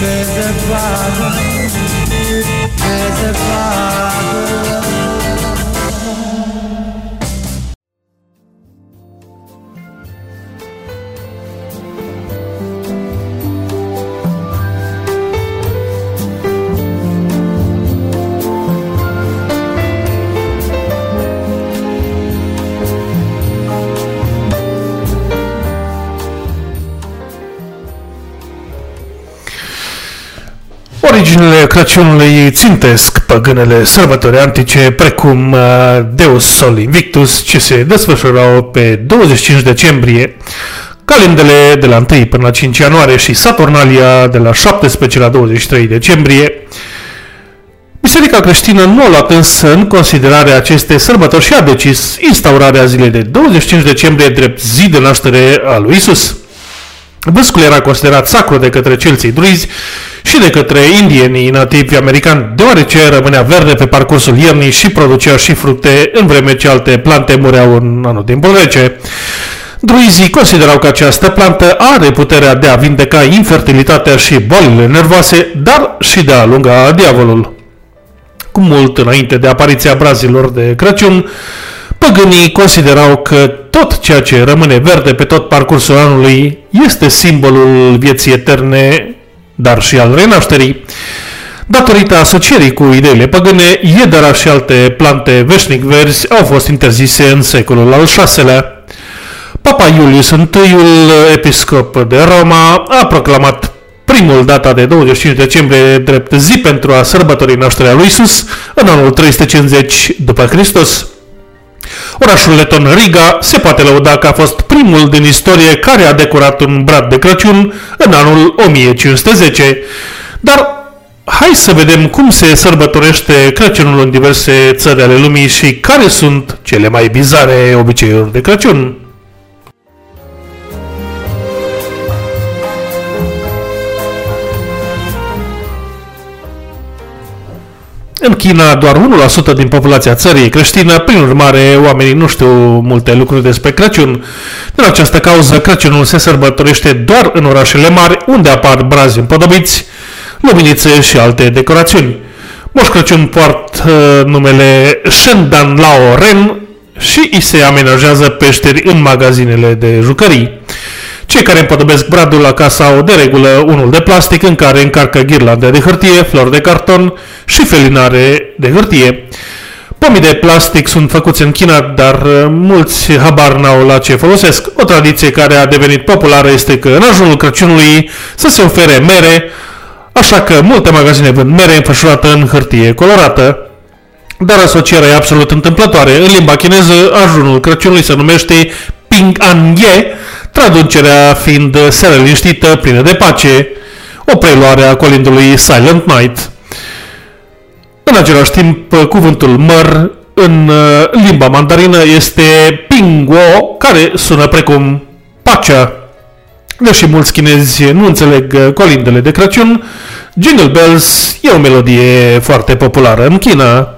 Pe zăpadă Pe zăpadă Originile Crăciunului țintesc păgânele sărbători antice, precum uh, Deus Sol Invictus, ce se desfășurau pe 25 decembrie, calendele de la 1 până la 5 ianuarie și Saturnalia de la 17 la 23 decembrie. Biserica creștină nu a luat însă în considerare aceste sărbători și a decis instaurarea zilei de 25 decembrie drept zi de naștere a lui Isus. Vâscul era considerat sacru de către celții druizi și de către indienii nativi americani, deoarece rămânea verde pe parcursul iernii și producea și fructe, în vreme ce alte plante mureau în anotimpul rece. Druizii considerau că această plantă are puterea de a vindeca infertilitatea și bolile nervoase, dar și de a alunga diavolul. Cu mult înainte de apariția brazilor de Crăciun, păgânii considerau că tot ceea ce rămâne verde pe tot parcursul anului este simbolul vieții eterne, dar și al renașterii. Datorită asocierii cu ideile păgâne, iedera și alte plante veșnic verzi au fost interzise în secolul al VI-lea. Papa Iulius I, episcop de Roma, a proclamat primul data de 25 decembrie drept zi pentru a sărbători nașterea lui Isus în anul 350 după Hristos. Orașul leton Riga se poate lăuda că a fost primul din istorie care a decorat un brad de Crăciun în anul 1510. Dar hai să vedem cum se sărbătorește Crăciunul în diverse țări ale lumii și care sunt cele mai bizare obiceiuri de Crăciun. În China, doar 1% din populația țării e creștină, prin urmare, oamenii nu știu multe lucruri despre Crăciun. Din această cauză, Crăciunul se sărbătorește doar în orașele mari, unde apar brazi împodobiți, luminițe și alte decorațiuni. Moș Crăciun poartă uh, numele Shendan Lao Ren și îi se amenajează peșteri în magazinele de jucării. Cei care împodobesc bradul acasă au de regulă unul de plastic în care încarcă ghirlande de hârtie, flori de carton și felinare de hârtie. Pomii de plastic sunt făcuți în China, dar uh, mulți habar n-au la ce folosesc. O tradiție care a devenit populară este că în ajunul Crăciunului să se ofere mere, așa că multe magazine vând mere înfășurată în hârtie colorată. Dar asocierea e absolut întâmplătoare. În limba chineză, ajunul Crăciunului se numește Ping An Ye, traducerea fiind seară liniștită, plină de pace, o preluare a colindului Silent Night. În același timp, cuvântul măr în uh, limba mandarină este pingwo, care sună precum pacea. Deși mulți chinezi nu înțeleg uh, colindele de Crăciun, Jingle Bells e o melodie foarte populară în China.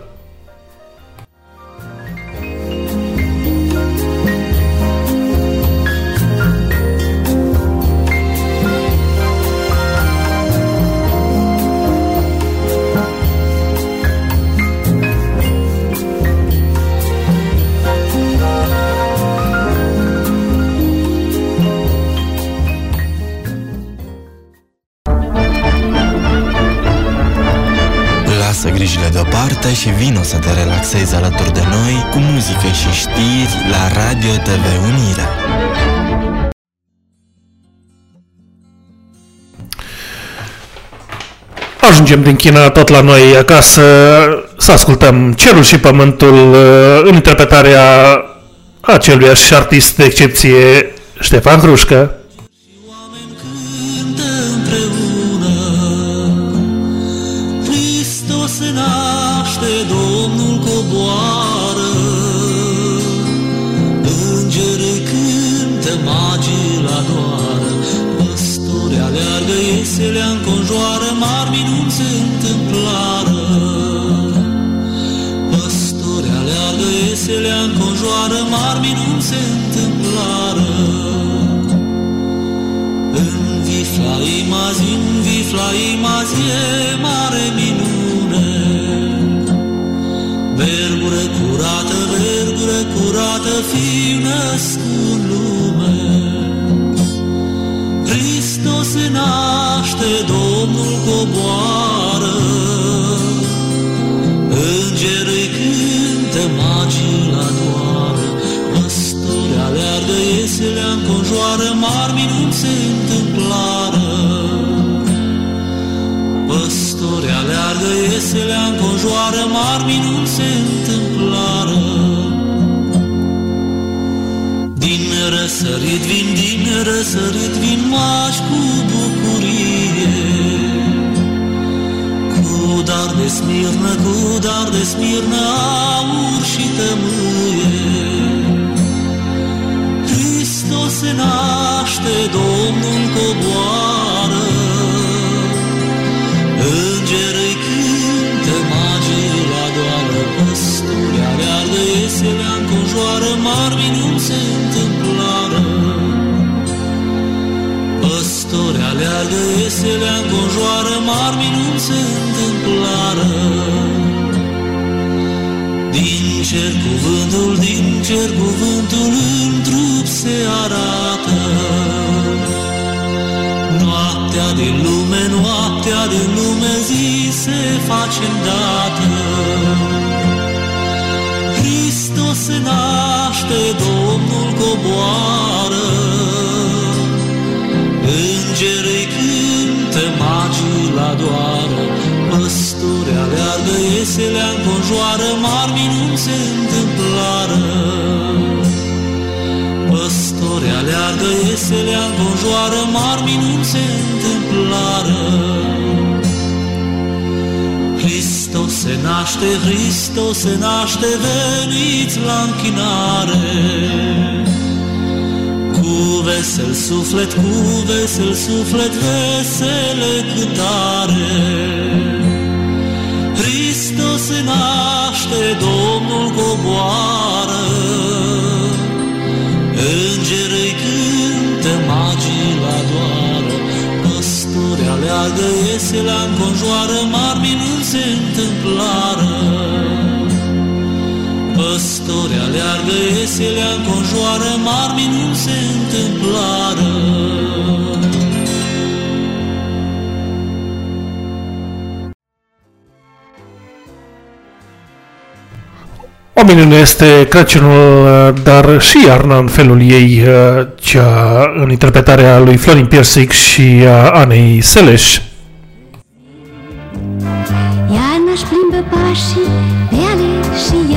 Să te relaxezi alături de noi cu muzică și știri la Radio TV Unirea. Ajungem din China tot la noi acasă să ascultăm Cerul și Pământul uh, în interpretarea aceluiași artist de excepție Ștefan Hrușcă. Ieselea înconjoară, Mari minunți se întâmplară. Păstori aleargă, ieselea înconjoară, Mari minunți se întâmplară. În Viflaim azi, în Viflaim azi e mare minune. Vergură curată, vergură curată, fiu născut în lume. Hristos se naște, Domnul coboară. Îngerii cântă, magii la doară. Păstori aleargă, ieselea înconjoară, mari minuni se întâmplară. Păstori aleargă, ieselea înconjoară, mari minuni se întâmplară. Răsărit vin, din răsărit vin mași cu bucurie. Cu dar de smirnă, cu dar de smirnă, aur și tămâie. Hristos se naște, Domnul coboară. Îngerii cântă, magii la doară, păsturi aleargă, iesele înconjoară, mari minuni se Păstori aleargă, iesele înconjoară, mari minuni se întâmplară. Din cer cuvântul, din cer cuvântul în trup se arată. Noaptea din lume, noaptea din lume, zi se face îndată. Hristos se naște, Domnul coboară. Doară, păstori aleargă, iesele înconjoară, mari minuni se întâmplară. Păstori aleargă, iesele înconjoară, mari minuni se întâmplară. Hristos se naște, Hristos se naște, veniți la închinare. Cu vesel suflet, cu vesel suflet, vesele cântare. Hristos se naște, Domnul coboară. Îngerii cântă, magii la doară. Păstori aleargă, iesele înconjoară, mari minuni se întâmplară. Păstori aleargă, iesele înconjoară, mari minuni se întâmplară. O minune este Crăciunul, dar și iarna în felul ei, cea în interpretarea lui Florin Piersic și a Anei Seleș. Iarna își plimbă pașii pe ale și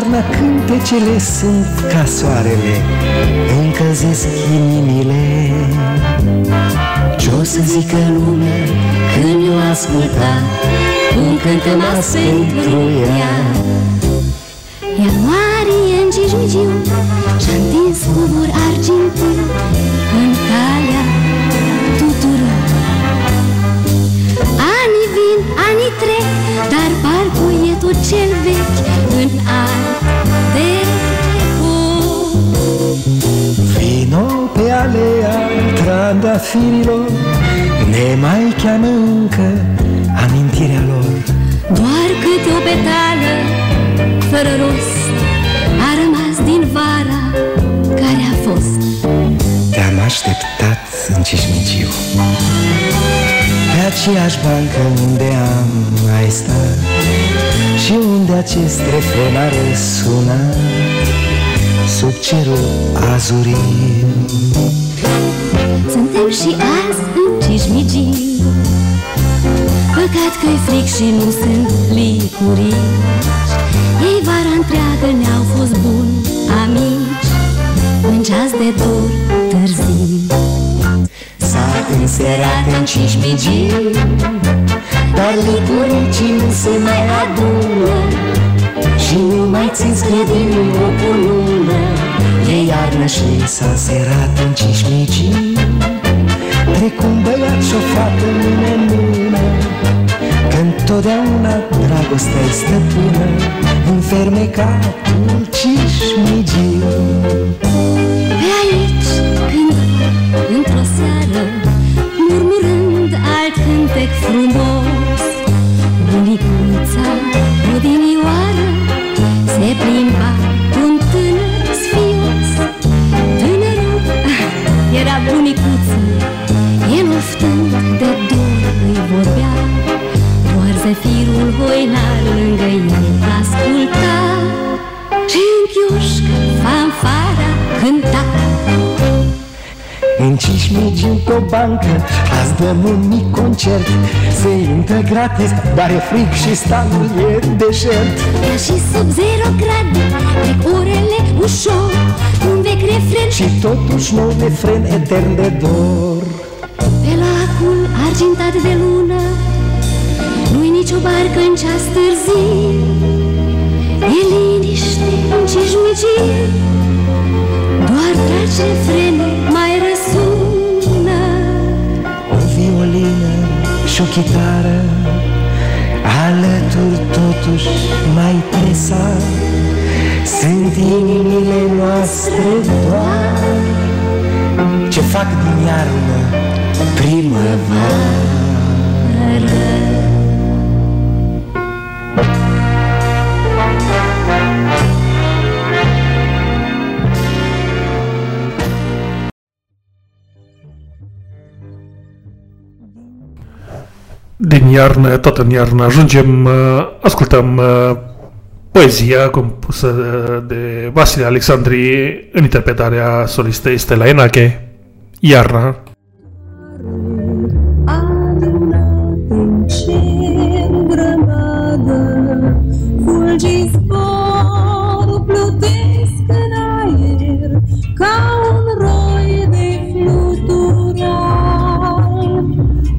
iarna cântecele sunt ca soarele Încălzesc inimile. Ce-o să zică lumea când eu asculta Cum cântăm azi pentru ea? Ianuarie în cijmigiu Și-a întins cubur argintiu În calea tuturor. Anii vin, anii trec Dar parcă e tot cel vechi În alt trandafirilor Ne mai cheamă încă amintirea lor. Doar câte o petală fără rost A rămas din vara care a fost. Te-am așteptat în Cismigiu Pe aceeași bancă unde am mai stat Și unde acest refren a răsunat Sub cerul azurii Suntem și azi în cijmigii Păcat că-i fric și nu sunt licurici Ei vara întreagă ne-au fost buni amici. În ceas de dor târzii S-a înserat în Cismigii Dar licuricii nu se mai adună. Și nu mai țin scredin o cunună E iarnă și s-a înserat în Cismigii Precum băiat și o fată mână în mână Că întotdeauna dragostea-i stăpână În fermecatul Cismigiu Pe aici, când într-o seară Murmurând alt cântec frumos Bunicuța odinioară Se plimba Doar zefirul voinar lângă el asculta Și în chioșcă fanfara cânta. În Cismigiu pe o bancă Azi dăm un mic concert. Se intră gratis, dar e fric și stanul e deșert. Chiar și sub zero grade Trec orele ușor. Un vechi refren Și totuși nou refren etern de dor. Pe lacul argintat de lună Nu-i nicio barcă în ceas târziu. E liniște în cijmicii Doar dragi refrene mai răsună. O violină și o chitară Alături totuși mai tresa Sunt inimile noastre doar. Ce fac din iarnă primăvară iarnă, tot în iarnă, ajungem, uh, ascultăm uh, poezia compusă uh, de Vasile Alexandri în interpretarea solistei Stella Enache, Iarna. în cer grămadă, fulgi zbor, plutesc în aer, ca un roi de flutural,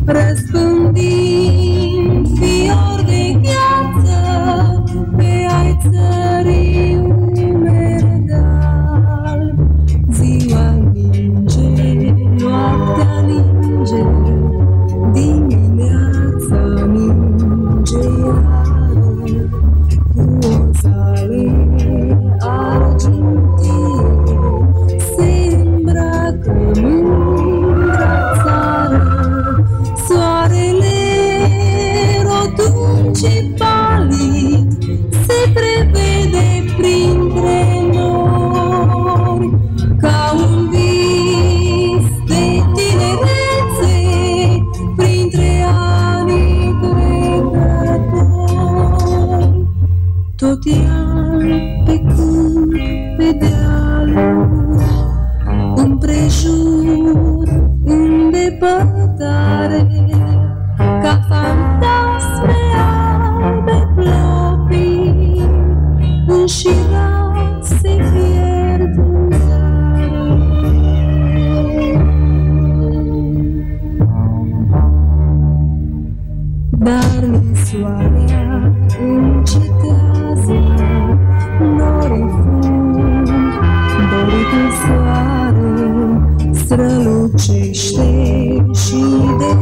răspândind înșirați se pierd în Dar nisoarea încetează, norii fund, doritul soare strălucește și dezmardă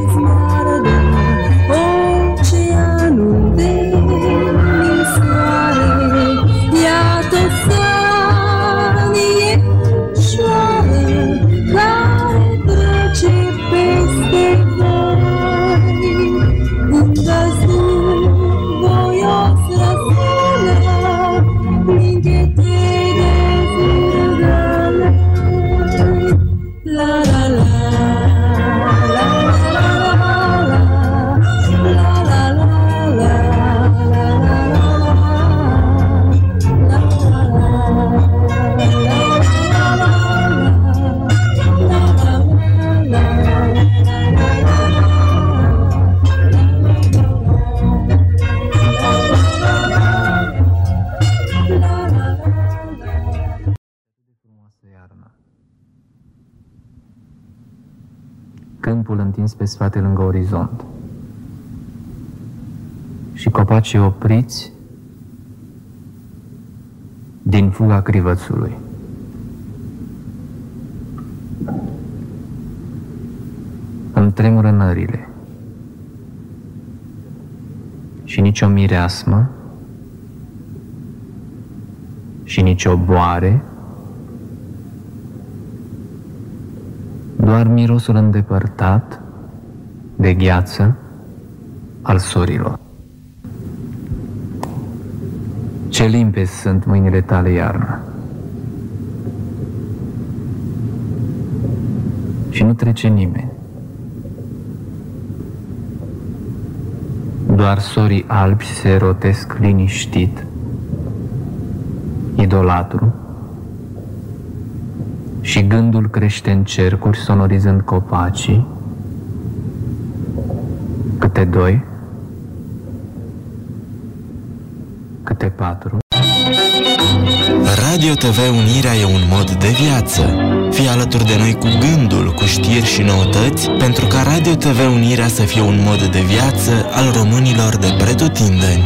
spate lângă orizont. Și copacii opriți din fuga crivățului. Îmi tremură nările. Și nici o mireasmă, și nici o boare, doar mirosul îndepărtat de gheață al sorilor. Ce limpezi sunt mâinile tale iarnă. Și nu trece nimeni. Doar sorii albi se rotesc liniștit, idolatru, și gândul crește în cercuri, sonorizând copacii, câte doi, câte patru. Radio TV Unirea e un mod de viață. Fii alături de noi cu gândul, cu știri și noutăți, pentru ca Radio TV Unirea să fie un mod de viață al românilor de pretutindeni.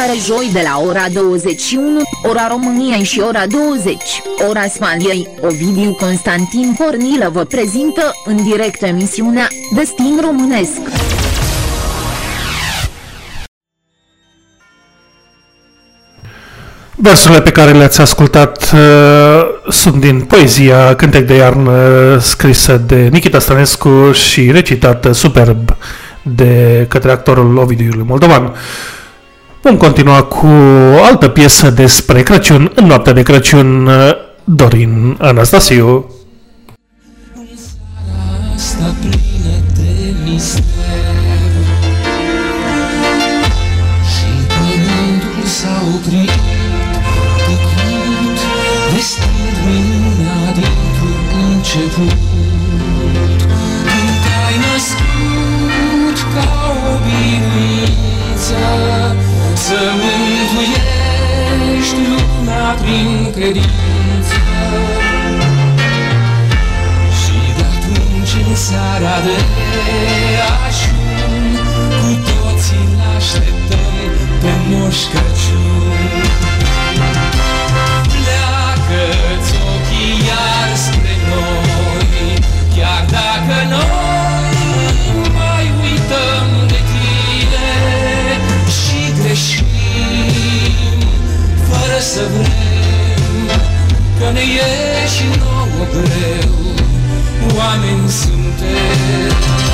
fiecare joi de la ora 21, ora României și ora 20, ora Spaniei, Ovidiu Constantin Cornilă vă prezintă în direct emisiunea Destin Românesc. Versurile pe care le-ați ascultat uh, sunt din poezia Cântec de iarnă scrisă de Nikita Stănescu și recitată superb de către actorul Ovidiu Moldovan. Vom continua cu o altă piesă despre Crăciun, în noaptea de Crăciun, Dorin Anastasiu. În seara suferință Și de atunci în seara de ajun Cu toții l-așteptăm pe Moș Yeah.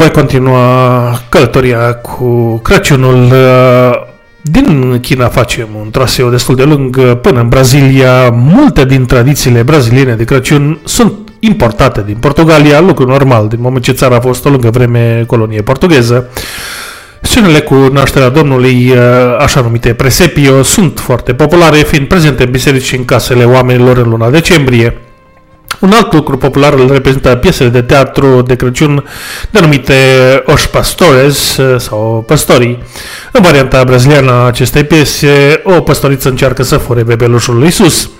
Voi continua călătoria cu Crăciunul. Uh, Din China facem un traseu destul de lung uh, până în Brazilia. Multe din tradițiile braziliene de Crăciun sunt importate din Portugalia, lucru normal, din moment ce țara a fost o lungă vreme colonie portugheză. Scenele cu nașterea Domnului, uh, așa numite presepio, sunt foarte populare, fiind prezente în biserici și în casele oamenilor în luna decembrie. Un alt lucru popular îl reprezintă piesele de teatru de Crăciun denumite Os Pastores uh, sau Păstorii. În varianta braziliană a acestei piese, o păstoriță încearcă să fure bebelușul lui Isus.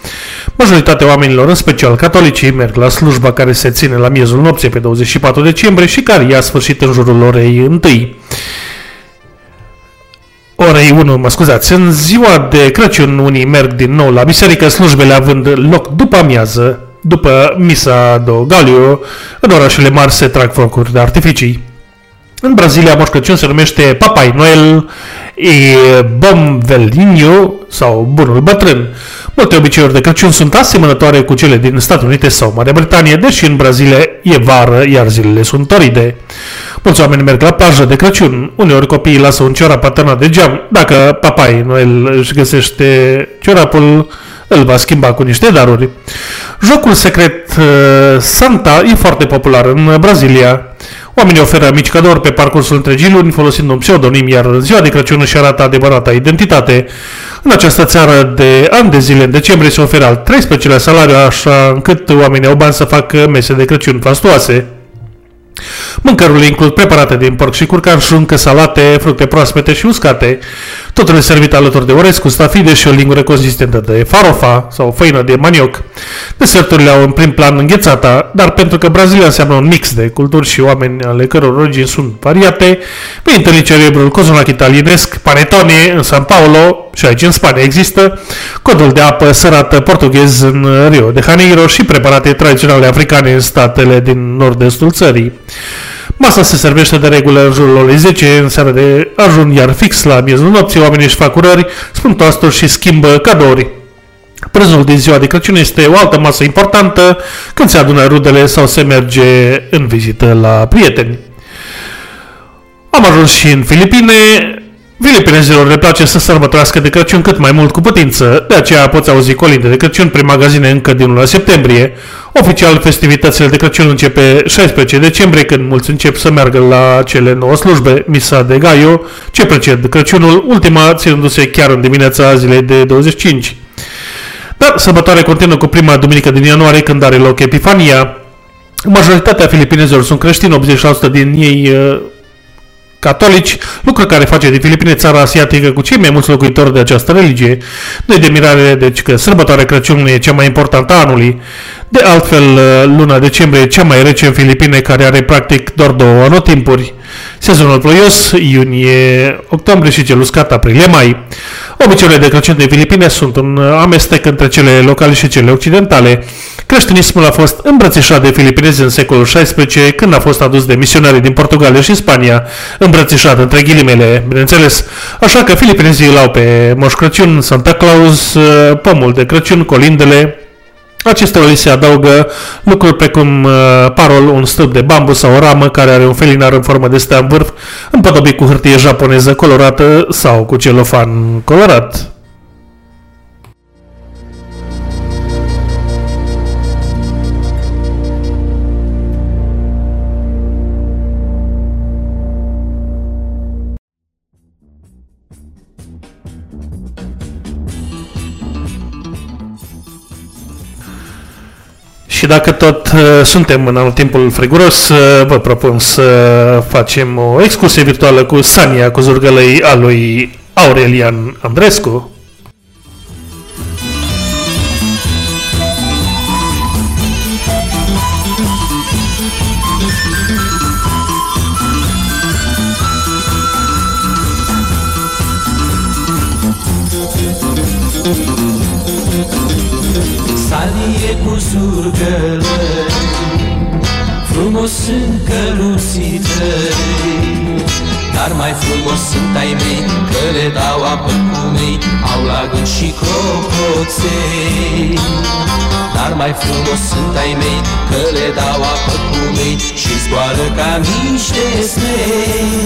Majoritatea oamenilor, în special catolicii, merg la slujba care se ține la miezul nopții pe 24 decembrie și care ia sfârșit în jurul orei 1 orei 1, mă scuzați, în ziua de Crăciun unii merg din nou la biserică, slujbele având loc după amiază, după misa do Galio, în orașele mari se trag focuri de artificii. În Brazilia, Moș Crăciun se numește Papai Noel e Bom Velhinho sau Bunul Bătrân. Multe obiceiuri de Crăciun sunt asemănătoare cu cele din Statele Unite sau Marea Britanie, deși în Brazilia e vară, iar zilele sunt toride. Mulți oameni merg la plajă de Crăciun. Uneori copiii lasă un ciorap atârnat de geam. Dacă Papai Noel își găsește ciorapul, îl va schimba cu niște daruri. Jocul secret uh, Santa e foarte popular în Brazilia. Oamenii oferă mici cadouri pe parcursul întregii luni folosind un pseudonim, iar ziua de Crăciun își arată adevărata identitate. În această țară de ani de zile, în decembrie, se oferă al 13-lea salariu, așa încât oamenii au bani să facă mese de Crăciun fastoase. Mâncărurile includ preparate din porc și curcanș, șuncă, salate, fructe proaspete și uscate. Totul e servit alături de orez cu stafide și o lingură consistentă de farofa sau făină de manioc. Deserturile au în prim plan înghețata, dar pentru că Brazilia înseamnă un mix de culturi și oameni ale căror origini sunt variate, vei întâlni cerebrul cozonac italienesc, panetone în San Paolo și aici în Spania există, codul de apă sărată portughez în Rio de Janeiro și preparate tradiționale africane în statele din nord-estul țării. Masa se servește de regulă în jurul orei 10, în seara de ajun, iar fix la miezul nopții oamenii își fac urări, spun toasturi și schimbă cadouri. Prânzul din ziua de Crăciun este o altă masă importantă când se adună rudele sau se merge în vizită la prieteni. Am ajuns și în Filipine. Filipinezilor le place să sărbătorească de Crăciun cât mai mult cu putință, de aceea poți auzi colinde de Crăciun prin magazine încă din luna septembrie. Oficial, festivitățile de Crăciun începe 16 decembrie, când mulți încep să meargă la cele 9 slujbe, Misa de Gaio, ce preced Crăciunul, ultima ținându-se chiar în dimineața zilei de 25. Dar sărbătoarea continuă cu prima duminică din ianuarie, când are loc Epifania. Majoritatea filipinezilor sunt creștini, 80% din ei uh, catolici, lucru care face din Filipine țara asiatică cu cei mai mulți locuitori de această religie. Nu de mirare, deci că sărbătoarea Crăciunului e cea mai importantă a anului. De altfel, luna decembrie e cea mai rece în Filipine, care are practic doar două anotimpuri. Sezonul ploios, iunie, octombrie și cel uscat, aprilie-mai. Obiceiurile de Crăciun din Filipine sunt un amestec între cele locale și cele occidentale. Creștinismul a fost îmbrățișat de filipinezi în secolul XVI, când a fost adus de misionarii din Portugalia și Spania, îmbrățișat între ghilimele, bineînțeles. Așa că filipinezii îl au pe Moș Crăciun, Santa Claus, pomul de Crăciun, colindele, Acestea li se adaugă lucruri precum uh, parol, un stâlp de bambu sau o ramă care are un felinar în formă de stea în vârf, împodobit cu hârtie japoneză colorată sau cu celofan colorat. Și dacă tot uh, suntem în anotimpul friguros, uh, vă propun să facem o excursie virtuală cu Sania, cu zurgălăi a lui Aurelian Andrescu. Sunt ai mei Că le dau apă cu ei Au la gând și cropoței Dar mai frumos sunt ai mei Că le dau apă cu mei Și zboară ca niște snei.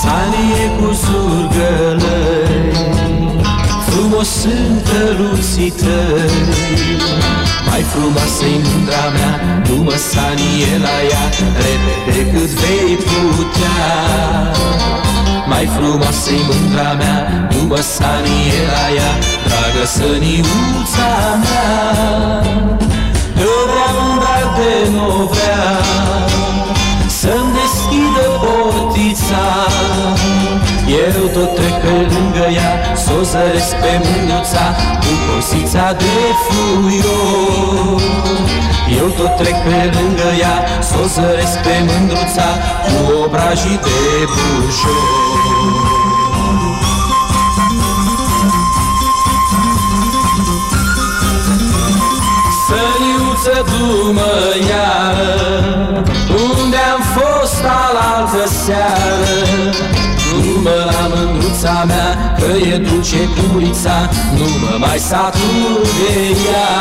Sanie cu zurgălăi Frumos sunt căluții tăi Mai frumoasă-i mândra mea Du-mă sanie la ea Repede cât vei putea. Mai frumoasă-i mândra mea Du-mă sanie la ea Dragă săniuța mea. Eu vreau mândra de nu vrea Să-mi deschidă portița Eu tot trec pe lângă ea S-o zăresc pe mânuța Cu cosița de fluior Eu tot trec pe lângă ea S-o zăresc pe mândruța Cu obrajii de bujor Săniuță, du-mă iară Unde am fost alaltă seară Du-mă la mândruța mea Că e dulce purița Nu mă mai satur de ea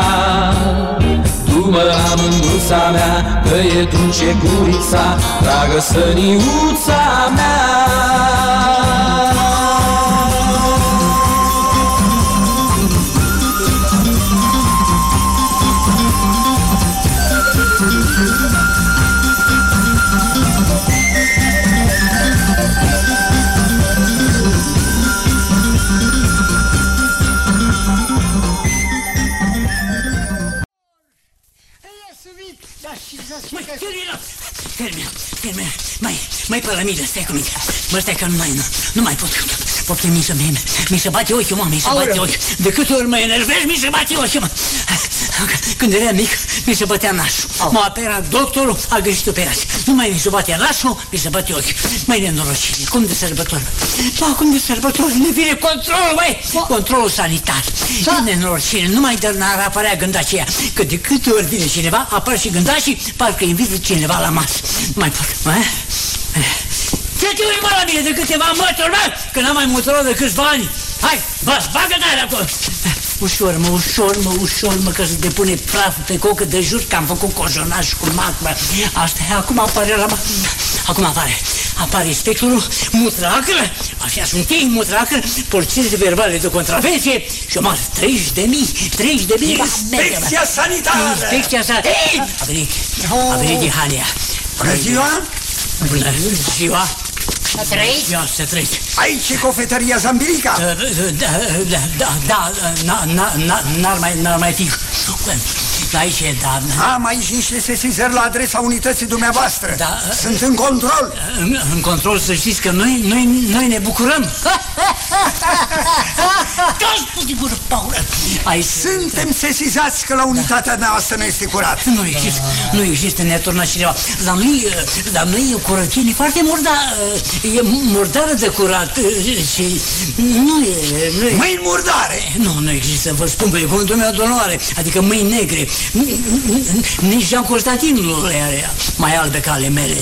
Du-mă la mândruța mea Că e dulce purița Dragă săniuța mea Termină, termină. Mai, mai pe la mine, stai cu mine. Mă, stai că nu mai, nu, nu mai pot. Poftim, mi se, mi, mi se bate ochiul, mă, mi se bate Aoleu. ochiul. De câte ori mă enervez, mi se bate ochiul, mă. Când eram mic, mi se bătea nașul. M-a operat doctorul, a găsit operație. Nu mai mi se bate nașul, mi se bate ochiul. Mai nenorocire, cum de sărbători. Ba, cum de sărbători, ne vine controlul, băi! Controlul sanitar. E nenorocire, nu mai dă n-ar apărea gânda aceea. Că de câte ori vine cineva, apar și gânda și parcă invită cineva la masă. Nu mai pot, mă? Ce te uiți, mă, la mine de câteva mături, mă? Că n-am mai motorat de câțiva ani. Hai, bă, bagă tare acolo. Ușor, mă, ușor, mă, ușor, mă, că se depune praful pe cocă de jur, că am făcut cojonaj cu mac, mă. Asta e, acum apare la mă. Acum apare. Apare inspectorul Mutracăr, așa sunt ei, Mutracăr, polițiile verbale de contravenție și o mare 30 de mii, 30 de mii. Inspecția sanitară! Inspecția sanitară. A venit, a venit Dihania. Bună ziua! Bună ziua! Să trăiți? Ziua, să trăiți! Aici e cofetăria Zambilica? Da, da, da, da, da, na- na- na- n-ar mai, n-ar mai fi. Aici e, da. Am aici niște sesizări la adresa unității dumneavoastră. Da. Sunt în control. În, în control să știți că noi, noi, noi ne bucurăm. [laughs] Toți cu gură, Paulă! Ai Suntem sesizați că la unitatea noastră nu este curat. Nu există, nu există, ne-a turnat cineva. La noi, la noi e curățenie foarte murdar, e murdară de curat și nu e... Nu e. Mâini murdare? Nu, nu există, vă spun pe cuvântul meu de onoare, adică mâini negre. Nici Jean Constantin nu le are mai albe ca ale mele.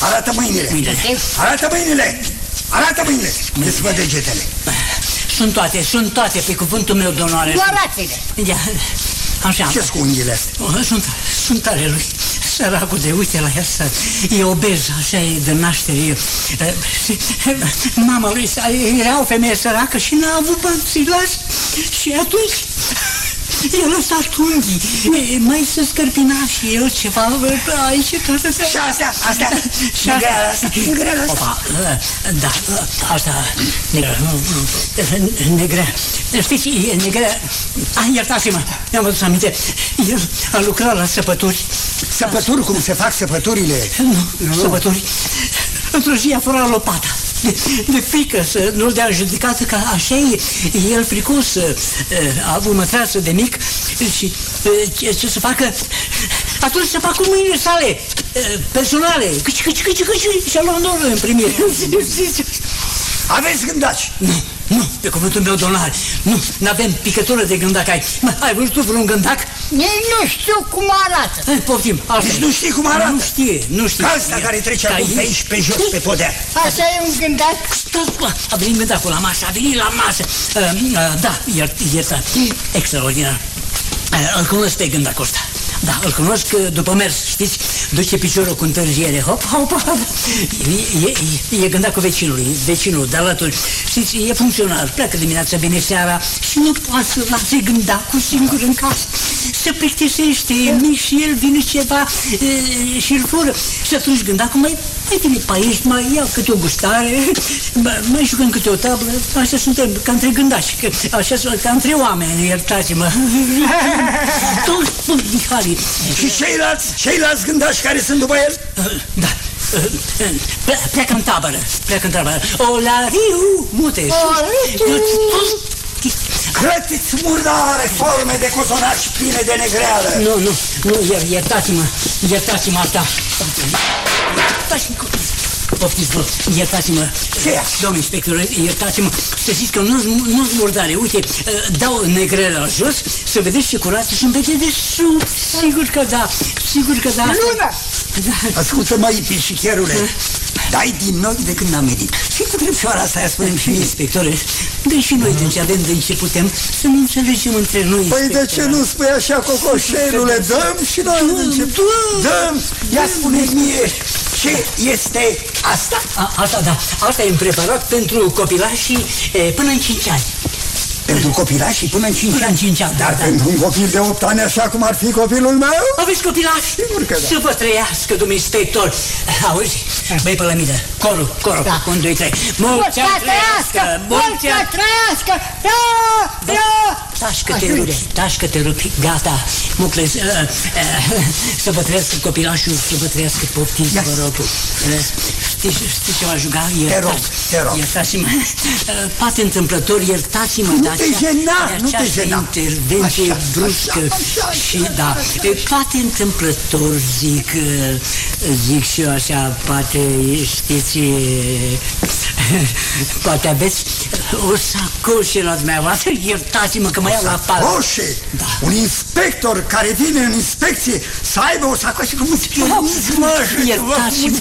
Arată mâinile. Mâinile. Arată mâinile. Arată mâinile. Îți văd degetele. Sunt toate, sunt toate pe cuvântul meu de onoare. Nu arată-le. Ia, așa. Ce cu unghiile astea? Sunt, sunt ale lui. Săracul de, uite la ea, să, e obez, așa e de naștere. E, e, și, mama lui sa- era o femeie săracă și n-a avut bani să-i las. Și atunci i-a lăsat unghii. E, Mai să scărpina și el ceva bă, aici toată Și astea, astea, Și astea, negrele astea, negrele astea. Opa, da, asta, negră, negră. Știți, e negră, ah, iertați-mă, mi-am adus aminte, el a lucrat la săpături. Săpături, cum se fac săpăturile? Nu, săpături. Într-o zi a furat lopata. De, de frică să nu-l dea în judecată, că așa e, e el fricos, e, a avut mătreață de mic și e, ce, ce să facă? Atunci să facă cu mâinile sale e, personale, câci, câci, câci, câci, și a luat norul în primire. [laughs] Aveți gândaci? Nu, nu, pe cuvântul meu, domnule, nu, n-avem picătură de gândac aici. Mă, ai văzut tu vreun gândac? Nici nu știu cum arată. Hai, poftim, altfel. Deci nu știi cum arată? Nu știe, nu știe. Ca ăsta care trece Ca acum pe ei. aici, pe jos, pe podea. Asta e un gândac? Stați, bă, a venit gândacul la masă, a venit la masă. Uh, uh, da, iert, iertă, extraordinar. Uh, îl cunosc pe gândacul ăsta. Da, îl cunosc uh, după mers, știți? Duce piciorul cu întârziere, hop, hop, hop. E, e, e, e gândacul vecinului, vecinul de alături. Știți, e funcționar, pleacă dimineața, vine seara și nu poate să lase gândacul singur în casă. Se plictisește, mic și el vine ceva e, și îl fură. Și atunci gândacul mai, mai vine pe aici, mai ia câte o gustare, mai, mai jucăm câte o tablă. Așa suntem, ca între gândaci, că, așa sunt, ca între oameni, iertați-mă. [laughs] Toți sunt Mihali. Și ceilalți, ceilalți gândași care sunt după el? Da. Ple- Pleacă în tabără, pleacă în tabără. O la riu, mute. Crătiți murdare, forme de cozonaci pline de negreală. Nu, nu, nu, ier- iertați-mă, iertați-mă asta. Iertați-mă, Poftiți, vă, iertați-mă, domnul inspector, iertați-mă, să știți că nu-s nu murdare, uite, uh, dau negrela jos, să vedeți ce curată sunt pe de sub, sigur că da, sigur că da. Luna! Ascultă mai pișicherule, dai din noi de când am venit. Și cu trepșoara asta, ia spunem și mie. Inspectore, dă și noi de ce avem de ce putem să nu înțelegem între noi. Păi de ce nu spui așa, cocoșelule? Dăm și noi de ce... Dăm! Ia spune mie ce este asta? A, asta, da, asta e un preparat pentru copilașii e, până în 5 ani. Pentru copilașii până în 5 Până în 5 ani, Dar da, pentru un copil de 8 ani, așa cum ar fi copilul meu? Aveți copilași? Sigur că da. Să vă trăiască, domnul inspector. Auzi? Băi, pe la mine. Corul, corul. Da. Un, doi, trei. Mulți ani trăiască! Mulți ani trăiască! Da! Da! Tașcă-te, rude, tașcă-te, rude, gata, mucles, uh, uh, să vă trăiască copilașul, să vă trăiască poftiți, vă rog. Uh, știi, știi ce m-a jucat? Te rog, te rog. Iertați-mă, [laughs] uh, poate întâmplător, iertați-mă, Nu dar te acea- jena, de nu te această jena. intervenție Așa, bruscă așa, așa, și, da, e, poate întâmplător, zic, uh, zic și eu așa, poate, știți, e, [laughs] poate aveți o sacoșă la dumneavoastră, iertați-mă că mă iau la pal. Sacoșe? Da. Un inspector care vine în inspecție să aibă o sacoșă cum îți permiți, mă, Iertați-mă,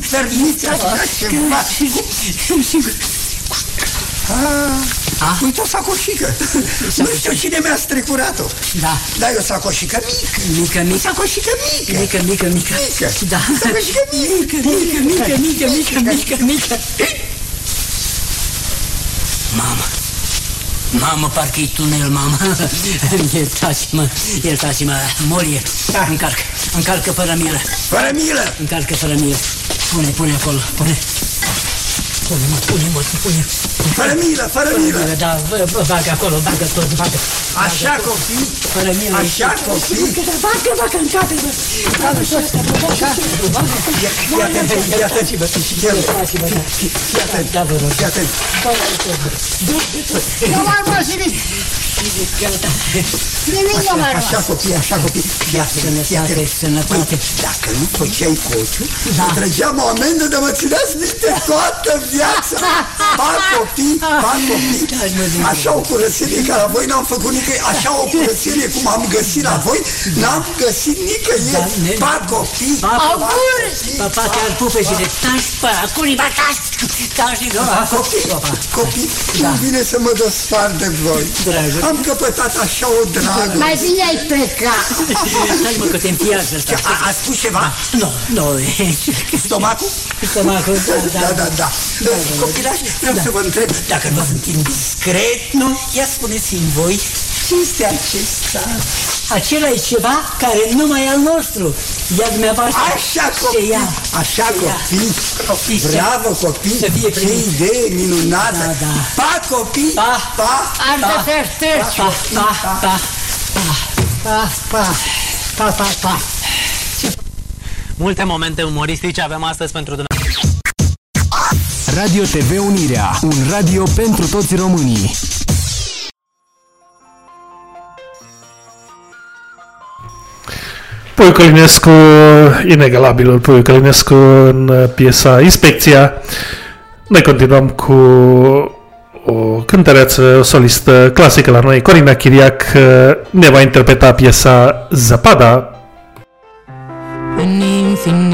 cum îți permiți așa ceva? Sigur. Ah, uite o sacoșică. Nu știu cine mi-a strecurat-o. Da. Dar e o sacoșică mică. Mică, mică. O sacoșică mică. Mică, mică, mică. Mică. Da. Sacoșică mică. Mică, mică, mică, mică, mică, mică. Mamă. Mamă, parcă-i tunel, mamă. [laughs] Iertați-mă, iertați-mă. Morie, încarcă, încarcă fără milă. Fără milă. Încarcă fără milă. Pune, pune acolo, pune. Pune, mă, pune, mă, pune. Fără milă, fără milă. Da, bă, bă, bagă acolo, bagă tot, bagă. Așa copii, Fără milă. așa copii. Bagă, bagă, încarcă, bă. Bagă tot, bagă. Fii atent, fii atent, pișicherul. Fii atent, Da, vă rog. fii atent. Nu mai rămas nimic! Nimic nu mai rămas! Așa copii, așa copii. Ia fii atent. Sănătate. Dacă nu făceai cociu, da. trăgeam o amendă de mă țineați minte toată viața. Pa copii, pa copii. Așa o curățenie ca la voi n-am făcut nicăieri. Așa o curățenie cum am găsit la voi, n-am găsit nicăieri. Pa copii, pa copii. Papa te-ar pupe și de tași pe acolo, ba tași, tași, Copii, copii, cum vine să mă despar de voi. Am căpătat așa o dragă. Mai bine ai plecat! [laughs] Stai mă că te înfiază ăsta. A, a spus ceva? Nu, nu. [laughs] Stomacul? Stomacul, [laughs] da, Da, da, da. Copilași, vreau să vă întreb, dacă nu vă sunt indiscret, nu? Ia spuneți-mi voi, ce este acesta? Acela e ceva care nu mai e al nostru. Ia dumneavoastră. Așa copii, ia. așa copii, Copii, bravo copii, să fie ce primit. idee minunată. Da, da. Pa copii, Pa, pa, Ardă-te șterci! Pa, pa, pa, pa. Pa, pa, pa, pa, pa! Multe momente umoristice avem astăzi pentru dumneavoastră. Radio TV Unirea, un radio pentru toți românii. Puiu Călinescu, inegalabilul Puiu Călinescu în piesa Inspecția. Noi continuăm cu o cântăreață solistă clasică la noi, Corina Chiriac, uh, ne va interpreta piesa Zăpada. în infinit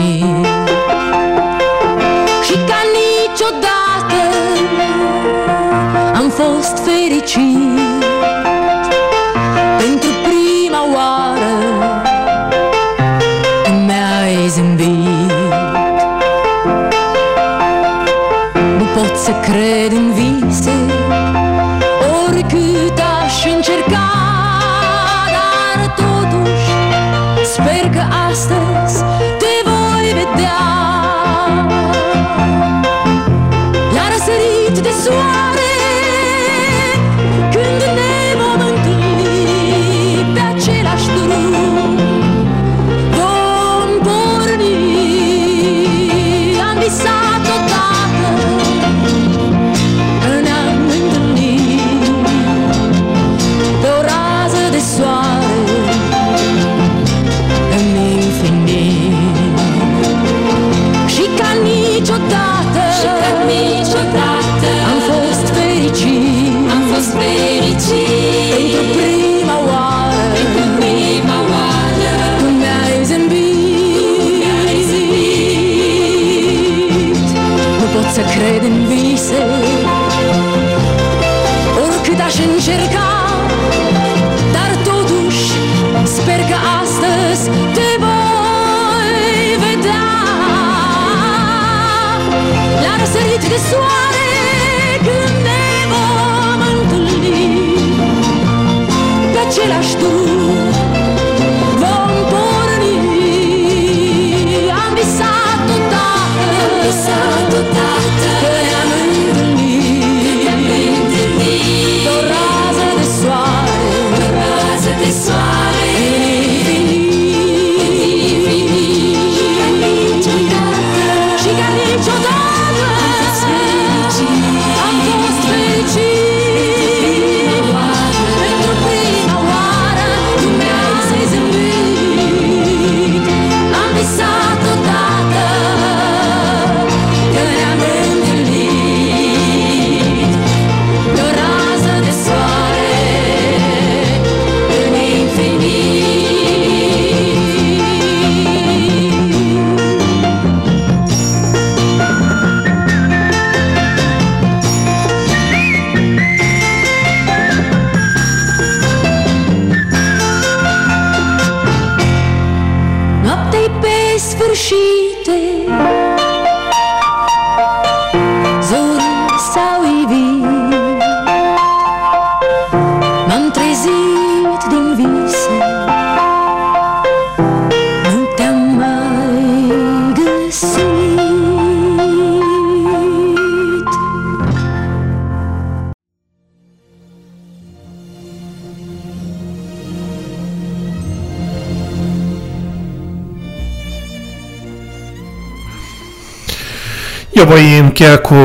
voi încheia cu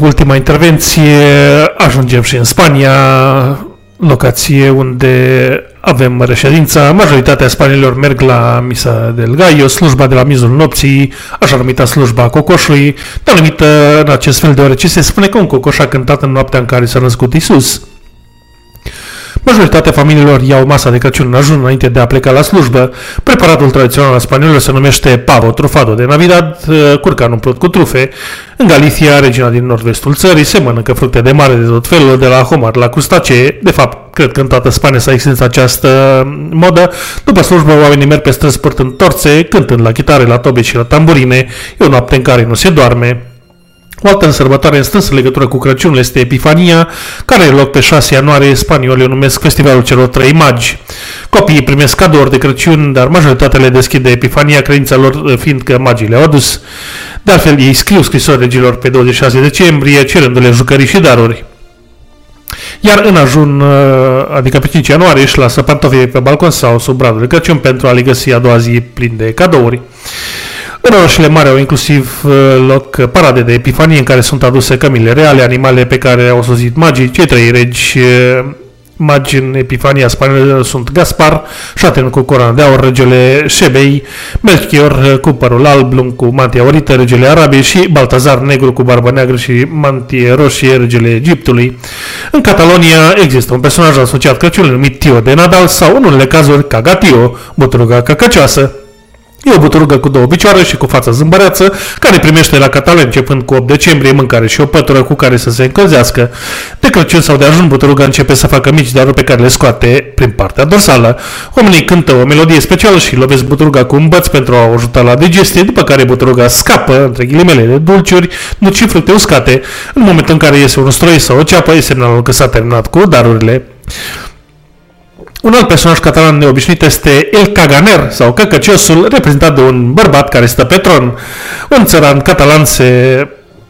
ultima intervenție. Ajungem și în Spania, locație unde avem reședința. Majoritatea spaniolilor merg la Misa del Gallo, slujba de la mizul nopții, așa numită slujba cocoșului, dar numită în acest fel deoarece se spune că un cocoș a cântat în noaptea în care s-a născut Isus. Majoritatea familiilor iau masa de Crăciun în ajun înainte de a pleca la slujbă. Preparatul tradițional al spaniolilor se numește pavo trufado de Navidad, uh, curcan umplut cu trufe. În Galicia, regina din nord-vestul țării, se mănâncă fructe de mare de tot felul, de la homar la crustacee. De fapt, cred că în toată Spania s-a extins această modă. După slujbă, oamenii merg pe străzi purtând torțe, cântând la chitare, la tobe și la tamburine. E o noapte în care nu se doarme. O altă sărbătoare în strânsă legătură cu Crăciunul este Epifania, care are loc pe 6 ianuarie, spaniolii o numesc Festivalul celor trei magi. Copiii primesc cadouri de Crăciun, dar majoritatea le deschid de Epifania, credința lor fiind că magii le-au adus. De altfel, ei scriu scrisori regilor pe 26 decembrie, cerându-le jucării și daruri. Iar în ajun, adică pe 5 ianuarie, își lasă pantofii pe balcon sau sub bradul de Crăciun pentru a le găsi a doua zi plin de cadouri. În orașele mari au inclusiv uh, loc parade de epifanie în care sunt aduse cămile reale, animale pe care au sosit magii, cei trei regi uh, Imagini Epifania spaniolă sunt Gaspar, șaten cu coroana de aur, regele Șebei, Melchior cu părul alb, lung cu mantia aurită, regele Arabiei și Baltazar negru cu barbă neagră și mantie roșie, regele Egiptului. În Catalonia există un personaj asociat Crăciunului numit Tio de Nadal sau în unele cazuri Cagatio, buturuga căcăcioasă. E o buturugă cu două picioare și cu fața zâmbăreață, care primește la Catale începând cu 8 decembrie mâncare și o pătură cu care să se încălzească. De Crăciun sau de ajun, buturuga începe să facă mici daruri pe care le scoate prin partea dorsală. Oamenii cântă o melodie specială și lovesc buturuga cu un băț pentru a o ajuta la digestie, după care buturuga scapă, între ghilimele, de dulciuri, nuci și fructe uscate. În momentul în care iese un stroi sau o ceapă, e semnalul că s-a terminat cu darurile. Un alt personaj catalan neobișnuit este El Caganer sau Căcăciosul, reprezentat de un bărbat care stă pe tron. Un țăran catalan se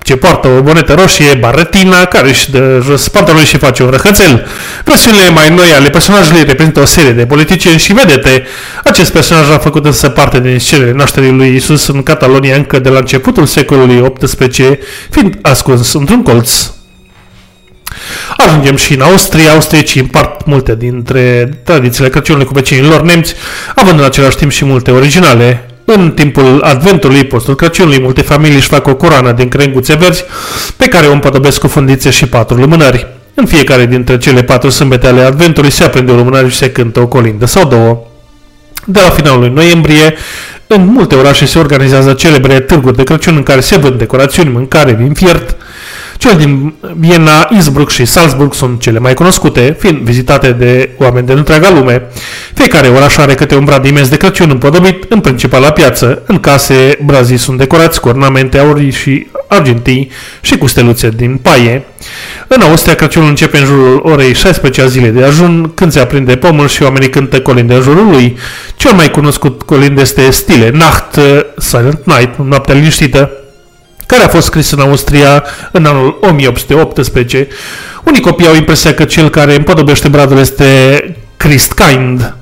ce poartă o bonetă roșie, baretina, care își dă jos pantaloni și face un răhățel. Versiunile mai noi ale personajului reprezintă o serie de politicieni și vedete. Acest personaj a făcut însă parte din scenele nașterii lui Isus în Catalonia încă de la începutul secolului XVIII, fiind ascuns într-un colț. Ajungem și în Austria. Austriecii împart multe dintre tradițiile Crăciunului cu vecinii lor nemți, având în același timp și multe originale. În timpul Adventului, postul Crăciunului, multe familii își fac o coroană din crenguțe verzi, pe care o împodobesc cu fundiție și patru lumânări. În fiecare dintre cele patru sâmbete ale Adventului se aprinde o lumânare și se cântă o colindă sau două. De la finalul lui noiembrie, în multe orașe se organizează celebre târguri de Crăciun în care se vând decorațiuni, mâncare, vin fiert, cele din Viena, Innsbruck și Salzburg sunt cele mai cunoscute, fiind vizitate de oameni de întreaga lume. Fiecare oraș are câte un brad imens de Crăciun împodobit, în principal la piață. În case, brazii sunt decorați cu ornamente aurii și argintii și cu steluțe din paie. În Austria, Crăciunul începe în jurul orei 16 a zilei de ajun, când se aprinde pomul și oamenii cântă colinde în jurul lui. Cel mai cunoscut colind este Stile Nacht, Silent Night, noaptea liniștită, care a fost scris în Austria în anul 1818. Unii copii au impresia că cel care împodobește bradul este Christkind.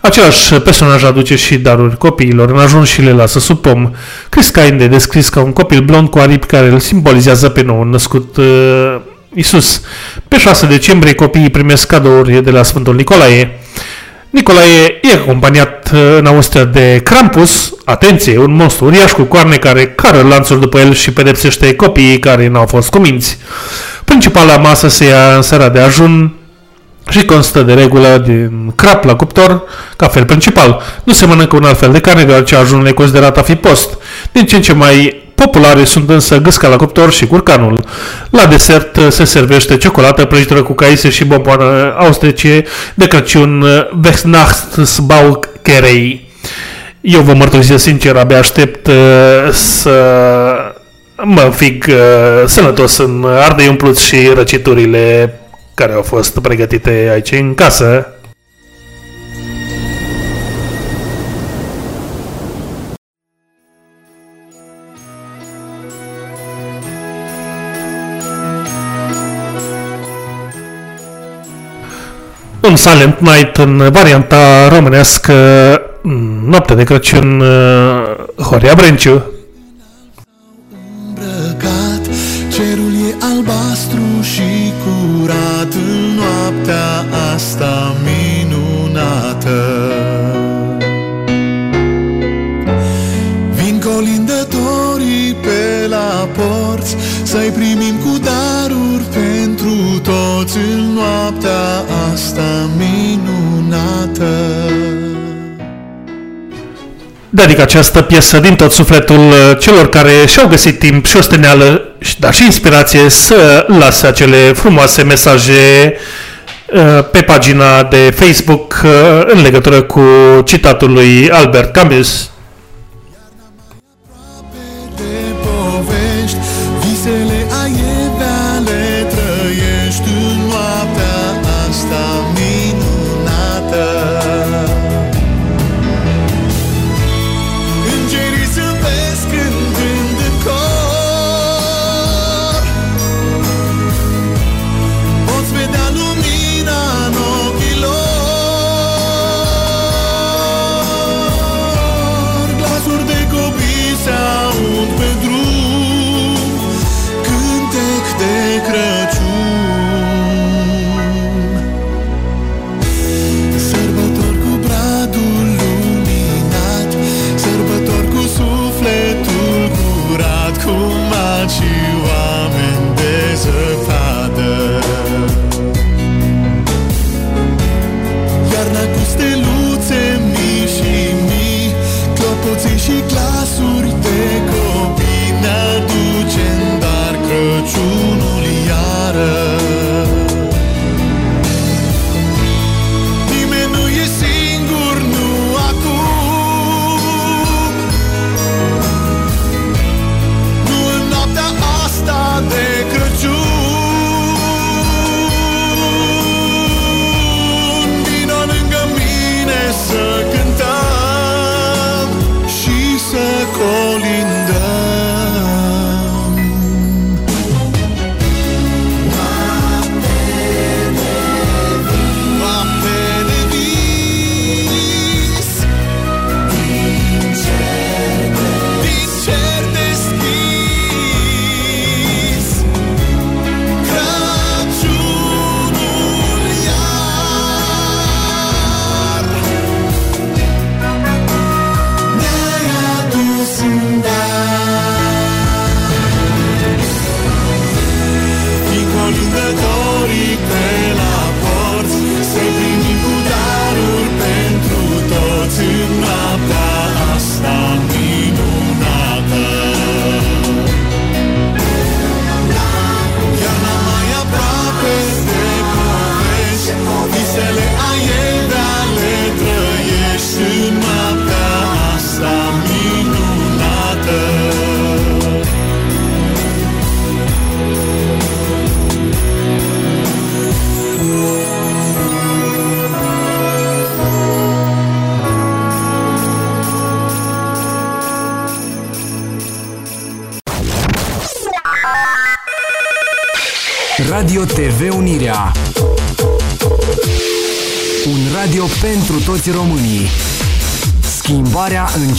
Același personaj aduce și daruri copiilor în ajun și le lasă sub pom. Christkind e descris ca un copil blond cu aripi care îl simbolizează pe nou născut uh, Isus. Pe 6 decembrie copiii primesc cadouri de la Sfântul Nicolae. Nicolae e acompaniat uh, în Austria de Krampus, atenție, un monstru uriaș cu coarne care cară lanțuri după el și pedepsește copiii care n-au fost cuminți. Principala masă se ia în seara de ajun și constă de regulă din crap la cuptor, ca fel principal. Nu se mănâncă un alt fel de carne, deoarece ajunul e considerat a fi post. Din ce în ce mai populare sunt însă gâsca la cuptor și curcanul. La desert uh, se servește ciocolată, prăjitură cu caise și bomboană austrice de Crăciun uh, Weihnachtsbaukerei. Eu vă mărturisesc sincer, abia aștept uh, să mă fig uh, sănătos în ardei umpluți și răciturile care au fost pregătite aici în casă. Silent Night în varianta românească mm, Noapte de Crăciun uh, Horia Brenciu îmbrăcat Cerul e albastru și curat În noaptea asta minunată. Vin colindătorii pe la porți Să-i primim cu daruri pentru toți În noaptea asta minunată Dedic această piesă din tot sufletul uh, celor care și-au găsit timp și osteneală, dar și inspirație să lase acele frumoase mesaje uh, pe pagina de Facebook uh, în legătură cu citatul lui Albert Camus. Ziklaz urteko binatu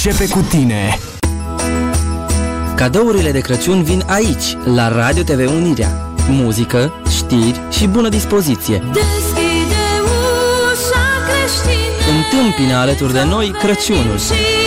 începe cu tine Cadourile de Crăciun vin aici, la Radio TV Unirea. Muzică, știri și bună dispoziție. Deschide ușa creștină Întâmpină alături de noi Crăciunul. Și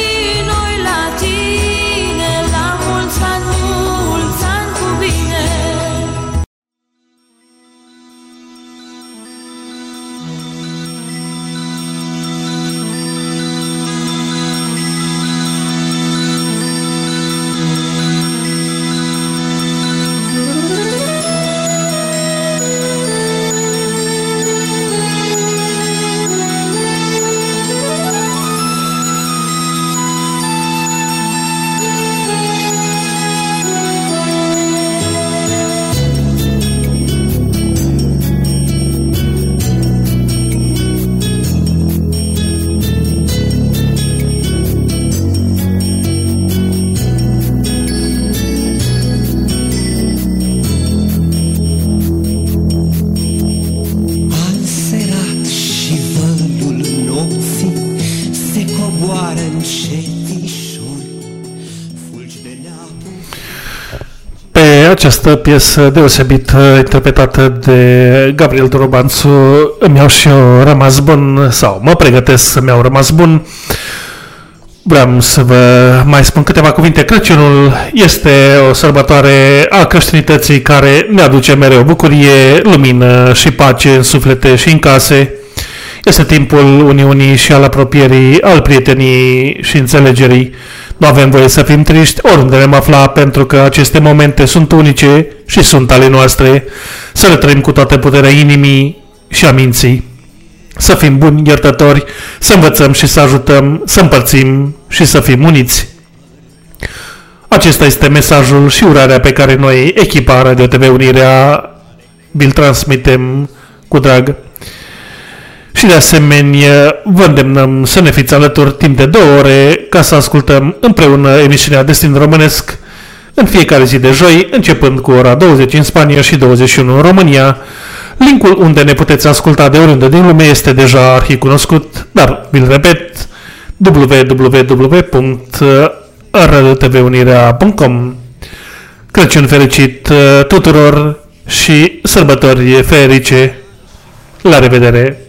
această piesă deosebit uh, interpretată de Gabriel Dorobanțu îmi iau și eu rămas bun sau mă pregătesc să-mi iau rămas bun. Vreau să vă mai spun câteva cuvinte. Crăciunul este o sărbătoare a creștinității care ne aduce mereu bucurie, lumină și pace în suflete și în case. Este timpul uniunii și al apropierii, al prietenii și înțelegerii. Nu avem voie să fim triști oriunde ne afla pentru că aceste momente sunt unice și sunt ale noastre. Să le trăim cu toată puterea inimii și a minții. Să fim buni iertători, să învățăm și să ajutăm, să împărțim și să fim uniți. Acesta este mesajul și urarea pe care noi, echipa Radio TV Unirea, vi-l transmitem cu drag. Și de asemenea, vă îndemnăm să ne fiți alături timp de două ore ca să ascultăm împreună emisiunea Destin Românesc în fiecare zi de joi, începând cu ora 20 în Spania și 21 în România. Linkul unde ne puteți asculta de oriunde din lume este deja arhicunoscut, dar vi-l repet, www.radiotvunirea.com Crăciun fericit uh, tuturor și sărbători ferice! La revedere!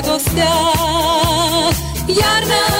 Dragostea. Iarnă,